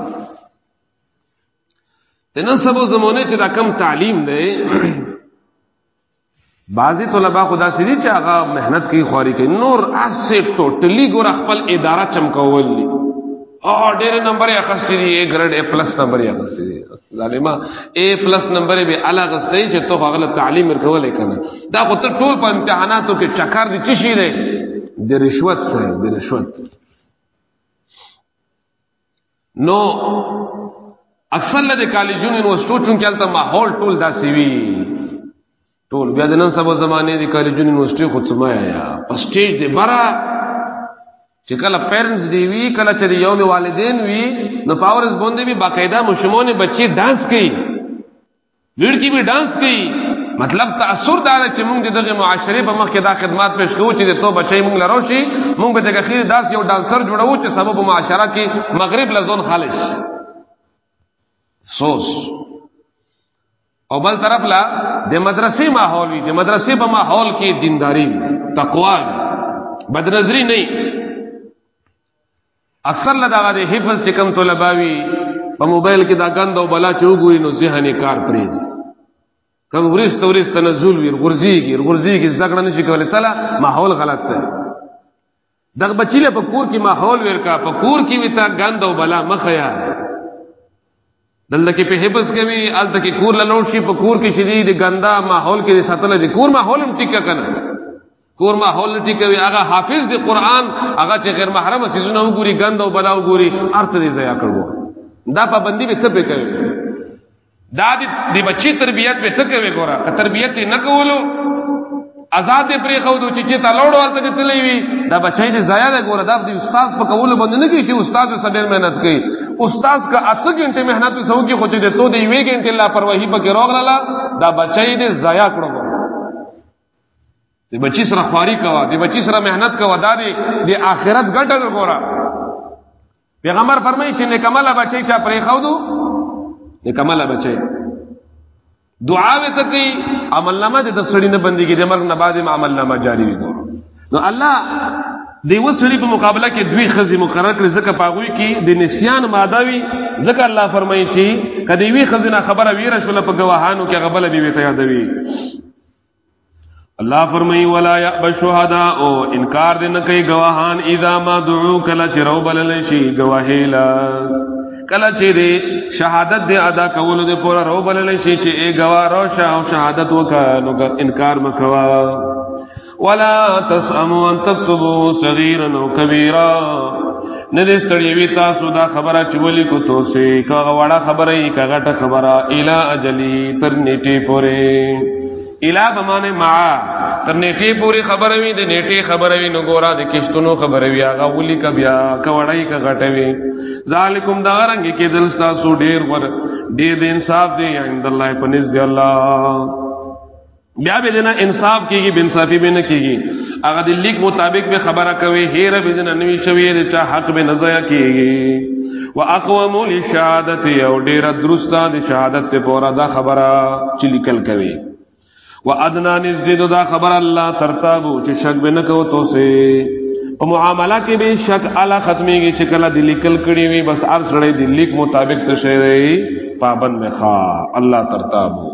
د نن سبا زمونه چې دا کم تعلیم دی بعضی طلبه خدا سری چې هغه مهنت کوي خوري کوي نور اسه ټوټلی ګور خپل اداره چمکول دي او ډېر نمبر یې اخستې دي اے ګریډ اے پلس نمبر یې اخستې دي ظالما اے پلس نمبر به الګ استې چې ته هغه تعلیم ورکولې کنه دا خو ته ټول په امتحاناتو کې چکر دي چی شي دی د رشوت دی د رشوت نو اکثر له کالجونو یونیورسيټو چون کېلته ماحول ټول داسې وی ټول بیا د نن سبا زمانه دي کالجونو یونیورسيټو خود سمایا یا په سټیج دی برا چې کله پیرنټس دی وی کله چې یوم والدین وی نو پاورز باندې به باقاعده مشمونه بچي ډانس کوي لړکی به ډانس کوي مطلب تاثر دا چې موږ دغه معاشره په مخ کې دا خدمات پېښ کوو چې ته بچي موږ لرو شي موږ به دغه خیر داس یو ډانسر جوړو چې سبب معاشره کې مغرب لزون خالص سوس او بل طرف لا د مدرسې ماحول وي د مدرسې په ماحول کې دینداری تقوا بدنظری نه اکثر لداغه د حفظ چې کم طلباوي په موبایل کې دا غند او بلا چې وګوري نو ذهن یې کار پرې دي کم ورس تورس تنزل ویر غرزيږي غرزيږي زده کړه نشي کولای چلا ماحول غلط دی دغه بچی له پکور کې ماحول ورکا پکور کې وتا غند او بلا مخیا دلته کې په حفظ کې وی الته کې کور لنور شي په کور کې چې دی د ګندا ماحول کې ساتل دي کور ماحول هم ټیک کنه کور ماحول ټیک وی هغه حافظ دی قران هغه چې غیر محرم سيزونه وګوري ګند او بلا وګوري ارته دې ضایع کړو دا پابندي به ته په کوي دا د بچی تربيت به ته کوي ګوره که تربيت نه کولو آزاد پرې خو دوی چې ته لوړ ورته دې تلې وي دا بچای دې ضایع نه ګوره دا دې استاد په کول باندې نه کیږي چې استاد یې سبیر مهنت کوي استاد کا اته غنټه مهنت وسو کې خو دې ته دې وی غنټه لا پروايي پکې روغلا دا بچای دې ضایع کړو دې بچی سره خواري کوا دې بچی سره مهنت کوا دا دې دې آخرت ګټه ګوره پیغمبر فرمایي چې نکمل بچي چا پرې خو دو نکمل بچي دعا وې ته کوي عمل نامه د سړی نه بندي کې د مرګ نه بعد عمل نامه جاری وي نو الله دی وسړي په مقابله کې دوی خزي مقرر کړ ځکه پاغوي کې د نسيان ماده وي ځکه الله فرمایي چې کدی وی خزي نه خبره ویره شول په گواهانو کې غبل به وي ته یادوي الله فرمای ولا یاب الشهداء او انکار دې نه کوي گواهان اذا ما دعو کله چې رو بلل شي گواهیلا کله چې دې شهادت دې ادا کول دې پورا رو بلل شي چې اے گواه رو شه او شهادت وکړه نو انکار مکوا ولا تسأموا ان تكتبوا صغيرا او كبيرا نه دې ستړیوي تاسو دا خبره چې ولي کو توسي کاغه وړه خبره یې کاغه ټه خبره الا اجلی تر نیټه پورې الا بمانه ما تر نیټه پورې خبره وي د نیټه خبره وي نو ګورا د کشتونو خبره وي هغه ولي ک بیا کوړای ک غټوي ذالکم دا رنگ کې دل تاسو ډیر ور ډیر انصاف دی عند الله پنځ دی الله بیا به دنا انصاف کیږي بن صافي به نه کیږي هغه د لیک مطابق به خبره کوي هیر به دنا نوي شوی د چا حق به نه ضایع کیږي واقوم للشهادت او ډیر درسته د شهادت ته پورا دا خبره چې لیکل کوي وادنا نزدید دا خبر الله ترتابو چې شک به نه کو تو سه او معاملات کې به شک اعلی ختميږي چې کله د لیکل کړي وي بس ار سره د لیک مطابق څه شي پابند نه ښا الله ترتابو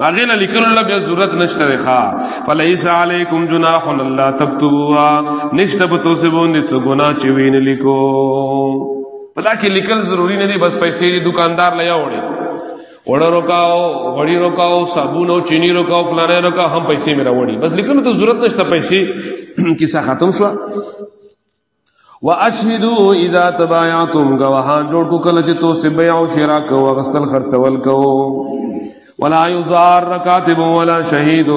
هغه نه لیکل الله بیا ضرورت نشته دی ښا فلیس علیکم جناح الله تبتوا نشته په توسه باندې څه ګنا چې وین لیکو پدا کې لیکل ضروری نه دی بس پیسې دکاندار لیا وړي وړه روکاو وړي روکاو صابون او چینی روکاو فلانه روکا هم پیسې میرا وړي بس لیکل ته ضرورت نشته پیسې کیسه ختم شو واشهدوا اذا تبايعتم گواهان جوړ کو کله چې تو سه بيع او شراء کو غسل خرڅول کو ولا يزار كاتب ولا شهيد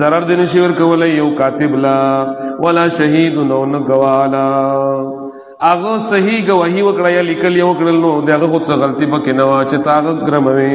zarar دین شور کولای یو کاتب لا ولا شهید نو نه گوالا هغه صحیح گواہی وکړه یا لیکل یو کړل نو دغه څه غلطی پکې نه وا چې تاغه ګرموي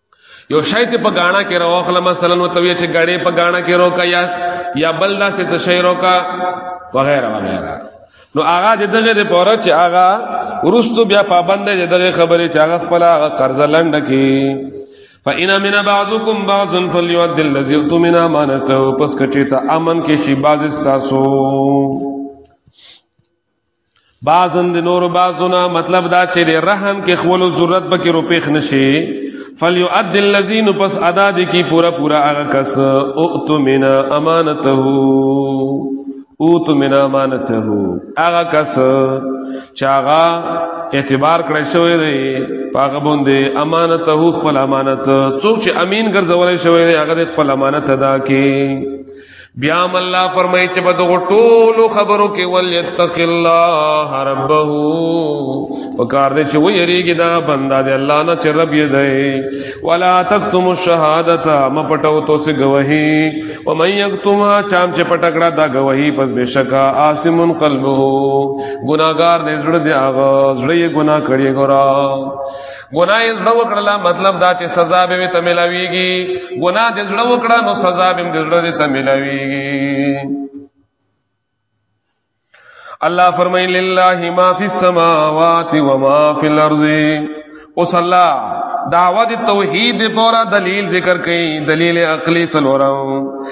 یو شای ته په غاڼه کې راو خلا مثلا نو توی چې غړې په غاڼه کې روکا یا یا بل دا څه شی روکا وغیرہ وغیرہ نو هغه د دغه د پوره چې هغه ورستو بیا پابند دی دغه خبره چې هغه خپل هغه قرض لنډ کی فإنا من بعضكم بعض فليؤد الذي اؤتمن امانته پس کټی ته امن کې شی باز استاسو بعضن د نور بعضنا مطلب دا چې د رحم کې خپل ضرورت به کې روپېخ نشي فليؤد الذين پس ادا دي کی پورا پورا هغه کس اوت من امانته اوت من امانته هغه کس چاغا اعتبار کړی شوی دی پاغه باندې امانته خپل امانت څوک چې امین ګرځولای شوی دی هغه خپل امانت ادا کړي بیا هم الله فرمایي چې په دغه ټولو خبرو کې وليتق الله ربه وکړ دې چې ویریږي دا بندا دې الله نه چې رب یې دی ولا تکتم الشهادت م پټو تو سه گواہی و من یکتم چام چې پټکړه دا گواہی پس بشکا عاصم قلبه ګناګار دې زړه دې اغاز لري ګنا کړی ګورا ګناه یې زړه وکړه مطلب دا چې سزا به وي ته ملاويږي ګناه دې زړه وکړه نو سزا به دې زړه دې ته ملاويږي الله فرمایي لله ما فی السماوات و ما فی الارض اوس الله دعوت توحید پورا دلیل ذکر کړي دلیل عقلی څلورم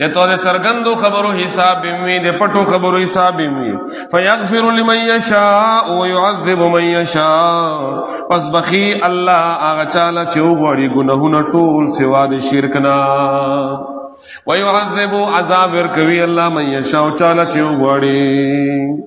دته د سرګندو خبرو حساب می د پټو خبرو حساب می فیغفر لمن یشاء و يعذب من یشاء پس بخی الله هغه چاله چې وګړي ګناهونه ټول سوا د شرک نه و يعذب عذاب ور کوي الله من یشاء چاله چې وګړي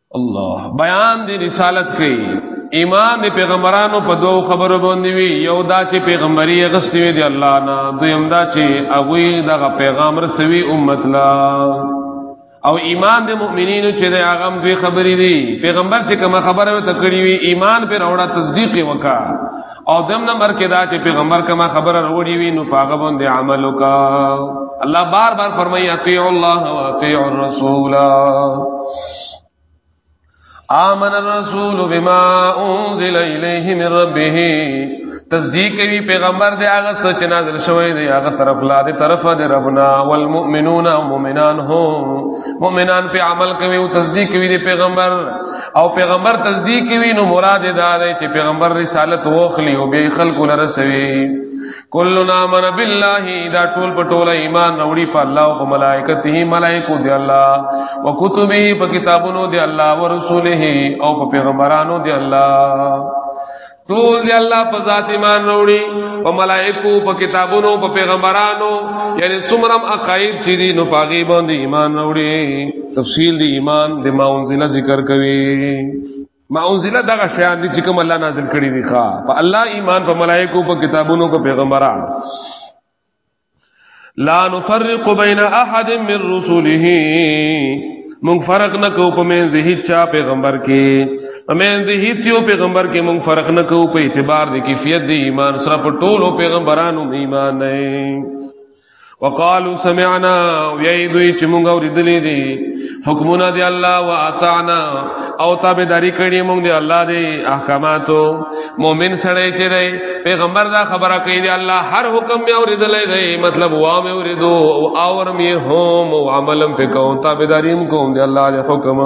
الله بیان دی رسالت کوي ایمان دی پیغمبرانو په دوو خبرو باندې وی یو دا چې پیغمبري غستې وی دی الله نه دویم دا چې هغه دغه پیغام رسوي امت لا او ایمان د مؤمنینو چې د هغه دوی خبرې دي پیغمبر چې کوم خبره وته کړی وی ایمان پر اوړه تصدیق وکا او دم نمبر کې دا چې پیغمبر کما خبره وروړي وي نو پاغه باندې عمل وکا الله بار بار فرمایي اطیع الله او اطیع الرسول آمن الرسول بما انزل الیه من ربه تصدیق کوي پیغمبر دی هغه څه چې نازل شوی دی هغه طرف لا دی طرف دی ربنا والمؤمنون مؤمنان هو مؤمنان په عمل کوي او تصدیق کوي دی پیغمبر او پیغمبر تصدیق وی نو مراد دا دی چې پیغمبر رسالت وخلی او به خلق لرسوي کلنا من بالله دا ټول په ټوله ایمان وروړي په الله او په ملائکته ملائکو دی الله او کتبه په کتابونو دی الله او رسوله او په پیغمبرانو دی الله ټول دی الله په ذات ایمان وروړي په ملائکو په کتابونو په پیغمبرانو یعنی څومره عقاید چې دي نو پاغي باندې ایمان وروړي تفصیل دی ایمان د ما انزل ذکر کوي ما انزل دغه شیان دي چې کوم الله نازل کړی دی ښا په الله ایمان په ملائکو په کتابونو په پیغمبرانو لا نفرق بین احد من رسوله مونږ فرق نه کوو په منځ هیڅ چا پیغمبر کې په منځ هیڅ یو پیغمبر کې مونږ فرق نه کوو په اعتبار د کیفیت د ایمان سره په ټولو پیغمبرانو ایمان نه وقالو سمعنا ویدوی چې مونږ اوریدلې دي حکمونه دی الله واطعنا او تابعداري کړی موږ دی الله دی احکاماتو مؤمن سره چې دی پیغمبر دا خبره کوي دی الله هر حکم می اوریدلې دی مطلب وا می اوریدو او اور می هم او عملم په کوم تابعداریم کوم دی الله دی حکم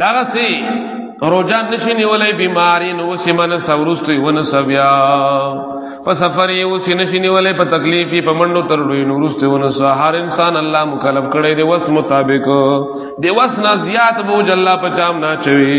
دغه سي روزه نشي نیولای بیماری نو سیمن سورستوي ونه سبیا په سفر یې اوس نشي نیولای په تکلیف په منډو تر لوی نورسته ونه سو هر انسان الله مکلف کړي دی وس مطابق دی وس نه زیات بوج الله پچام نه چوي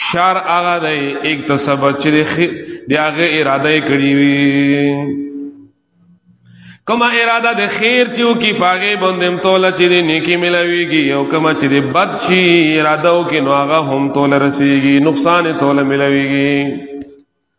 شر هغه دی اکتسب چې د هغه اراده کړی وي کما اراده د خیر چې او کی پاګه بندم توله چې د نیکی ملويږي او کما چې د بد شي اراده او کې نو هغه هم توله رسیږي نقصان توله ملويږي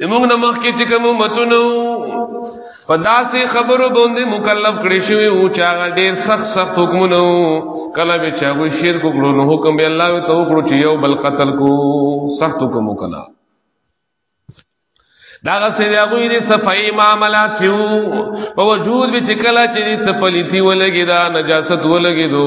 د موږ نه مخکې چې کوم امتونو په داسې خبرو باندې مکلف کړی شوی او چې هغه ډېر سخت سخت حکمونه کله به چې هغه شرک وکړو نو حکم به الله ته وکړو چې یو بل قتل کو سخت حکم وکړه دا غسه دی هغه دې صفائی معاملات یو په وجود به چې کله چې صفلیتی ولګی دا نجاست ولګی دو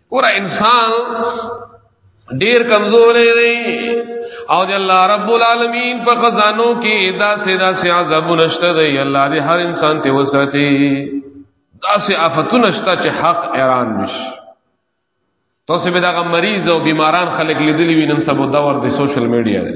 ور انسان ډیر کمزورې دی او د الله رب العالمین په خزانو کې دا سیدا سی عذاب نشته دی الله دې هر انسان ته وساتي دا سی آفتونه شته چې حق ایران نشي تاسو به دا مریض او بیماران خلک لیدلی وینم سبو دا ور دي سوشل میډیا دی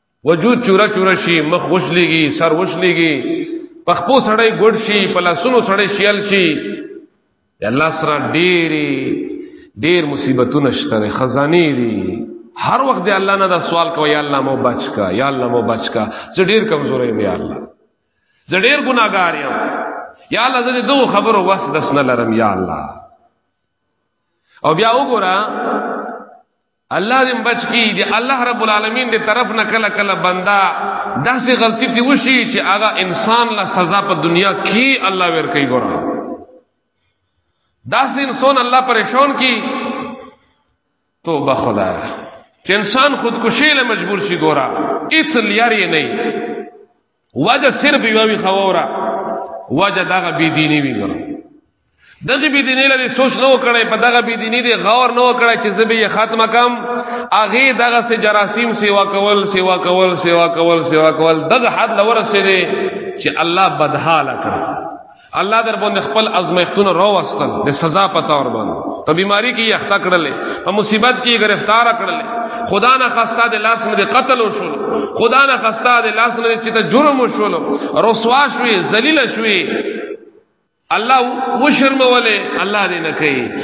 وجود چورا چورا شي مخ وشلېږي سر وشلېږي په خپو سړی ګډ شي په لاسونو سړی شیل شي د الله سره ډېری ډېر مصیبتونه شته خزانه دي هر وخت دی الله نه دا سوال کوي یا الله مو بچ کا یا الله مو بچ کا زه ډېر کمزور یم یا الله زه ډېر ګناګار یم یا الله زه دغه خبرو وس دس نه لرم یا الله او بیا وګوره الله دې بچ کی دې الله رب العالمین دې طرف نه کله کله بندا داسې غلطی تی وشي چې هغه انسان لا سزا په دنیا کې الله ور کوي ګورا داسې انسان الله پریشان کی توبه خدا چې انسان خودکشی له مجبور شي ګورا هیڅ لیاري نه وجه صرف یو وی خورا وجه دغه بی دینی وی ګره دغه بی دینی لري سوچ نو کړي په دغه بی دینی دی غور نو کړي چې زبې یې ختمه کم اغه دغه سه جراثیم سیوا کول سیوا کول سیوا کول سیوا کول دغه حد لور سره چې الله بدحال کړ الله در باندې خپل ازمایښتونه راوستل د سزا په تور باندې په بیماری کې یې اخته کړلې په مصیبت کې یې گرفتار کړلې خدا نه خستا د لاس مې قتل وشو خدا نه خستا د لاس مې چې ته جرم وشو رسوا شوې ذلیل شوې الله و شرمولې الله دې نه کوي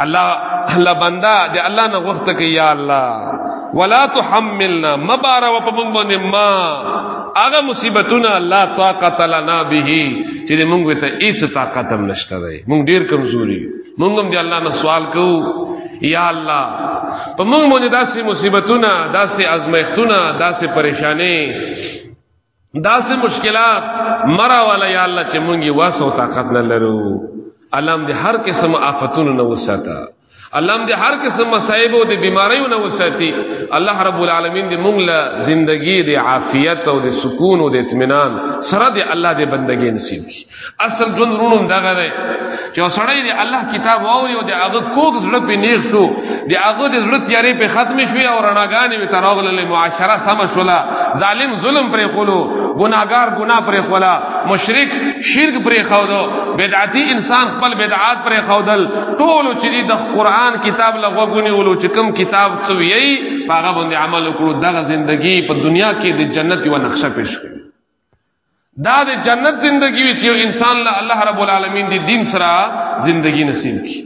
الله الله بندا دې الله نه وخت کې یا الله ولا تحملنا مبار و په موږ باندې ما هغه مصیبتونه لا طاقت لنا به چې موږ ته هیڅ طاقت هم نشته دی موږ ډیر کمزوري موږ هم دې الله نه سوال کوو یا الله په موږ باندې داسې مصیبتونه داسې ازمایښتونه داسې پریشانې داسې مشکلات مرا ولا یا الله چې مونږه واسو طاقت نه لرو علم دې هر قسم آفتونو نه وساته علم دې هر قسم مصايب او دې بيماريو نه وساتي الله رب العالمین دې مونږ له ژوندۍ دې عافیت او دې سکون او دې اطمینان سره دې الله دې بندګي نصیب کړي اصل ژوند رونم دغه دی چې سړی دی الله کتاب واوري او د هغه کوک زړه په نیغ شو د هغه د زړه تیارې په ختم شوې او رڼاګانې به تراغللې معاشره سم شولا ظالم ظلم پرې خولو ګناګار ګنا پرې خولا مشرک شرک پرې خودو بدعتي انسان خپل بدعات پرې خودل ټول چې د قران کتاب لغوونی ولو چې کوم کتاب څویي هغه باندې عمل وکړو دغه ژوندۍ په دنیا کې د جنت یو نقشه پیش کړي دا د جنت زندگی وی چې انسان له الله رب العالمین دی دین سره زندگی نصیب کی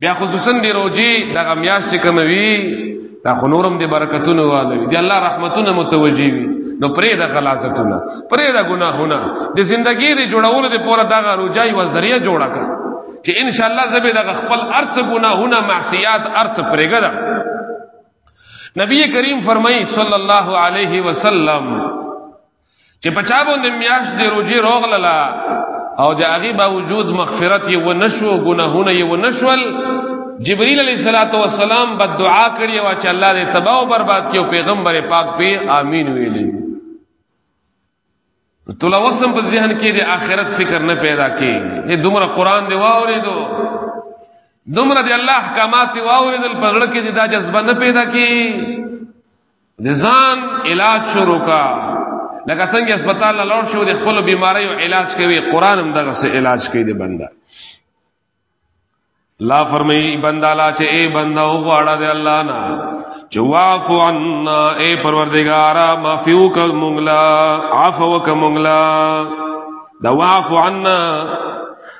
بیا خصوصا دی روزي د غمیاش چې کوم وی دا خنورم دی برکتونه والي دی الله رحمتونه متوجي وی نو پرې د غلاظتونه پرې د ګناهونه د زندگی دی جوړولو دی پورا دغه روزي و ذریعہ جوړه کړ چې ان شاء الله زبې د خپل ارث ګناهونه معصیات ارث پرېګره نبی کریم فرمایي صلی الله علیه وسلم چې پچا باندې میاش دی روجي روغللا او د هغه باوجود مغفرت یې ونشو ګناهونه یې ونشول جبريل عليه الصلاه والسلام بد دعا کړی او چې الله دې تباہ او برباد کړي او پیغمبر پاک په امين ویلي تول وسم په ذهن کې د آخرت فکر نه پیدا کی اے دومره قران دی واوریدو دومره دی الله احکامات واوریدل په لړ کې دا جذبه نه پیدا کی نزان علاج شروع کا لکه څنګه هسپتال لاړ شو د خپل بیماری او علاج کوي قران هم دغه سه علاج کوي د بندا لا فرمای بندا لا چې اے بندا او غواړه د الله نه جواف عنا اے پروردگارا معفو ک مونگلا عفو ک مونگلا دواف عنا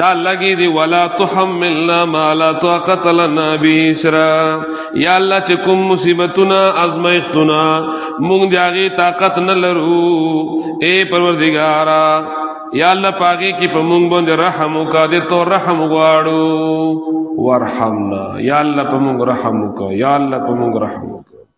دا لګي دی ولا تحملنا ما لا طاقت لنا به اسرا یا الله چې کوم مصیبتونه ازمایښتونه مونږ دی هغه طاقت نه لرو اے پروردګارا یا الله پاګه کې په مونږ باندې رحم وکا دې تو رحم غواړو ورحمنا یا الله په مونږ رحم وکا یا الله په مونږ رحم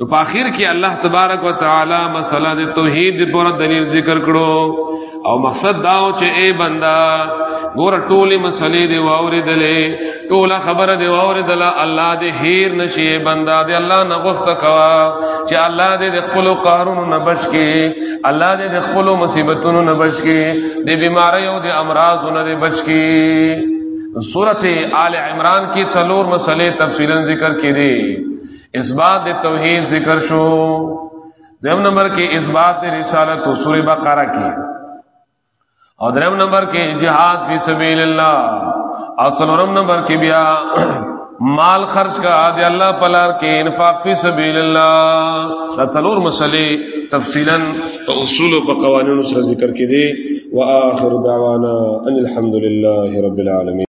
نو په اخر کې الله تبارک وتعالى مسله د توحید پر دلیل ذکر کړو او مقصد دا و چې اے بندا ګور ټوله مسلې دی واورې دلې ټوله خبره دی واورې دلا الله دې هیر نشي بندا دې الله نه غوښته کوا چې الله دې د خپل قارون نه بچ کې الله دې د خپل مصیبتونو نه بچ کې دې بیماری او دې امراض نه دې بچ کې سورته آل عمران کې څلور مسلې تفصیلا ذکر کړي اثبات د توحید ذکر شو دیم نمبر کې اثبات د رسالت او سوره بقره کې او دریم نمبر کې جهاد فی سبیل الله او څلورم نمبر کې بیا مال خرج کا دی الله پلار کې انفاق فی سبیل الله دا څلور مسلې تفصیلا په اصول او په قوانینو سره ذکر کړي دي واخر دعوانا ان الحمد لله رب العالمین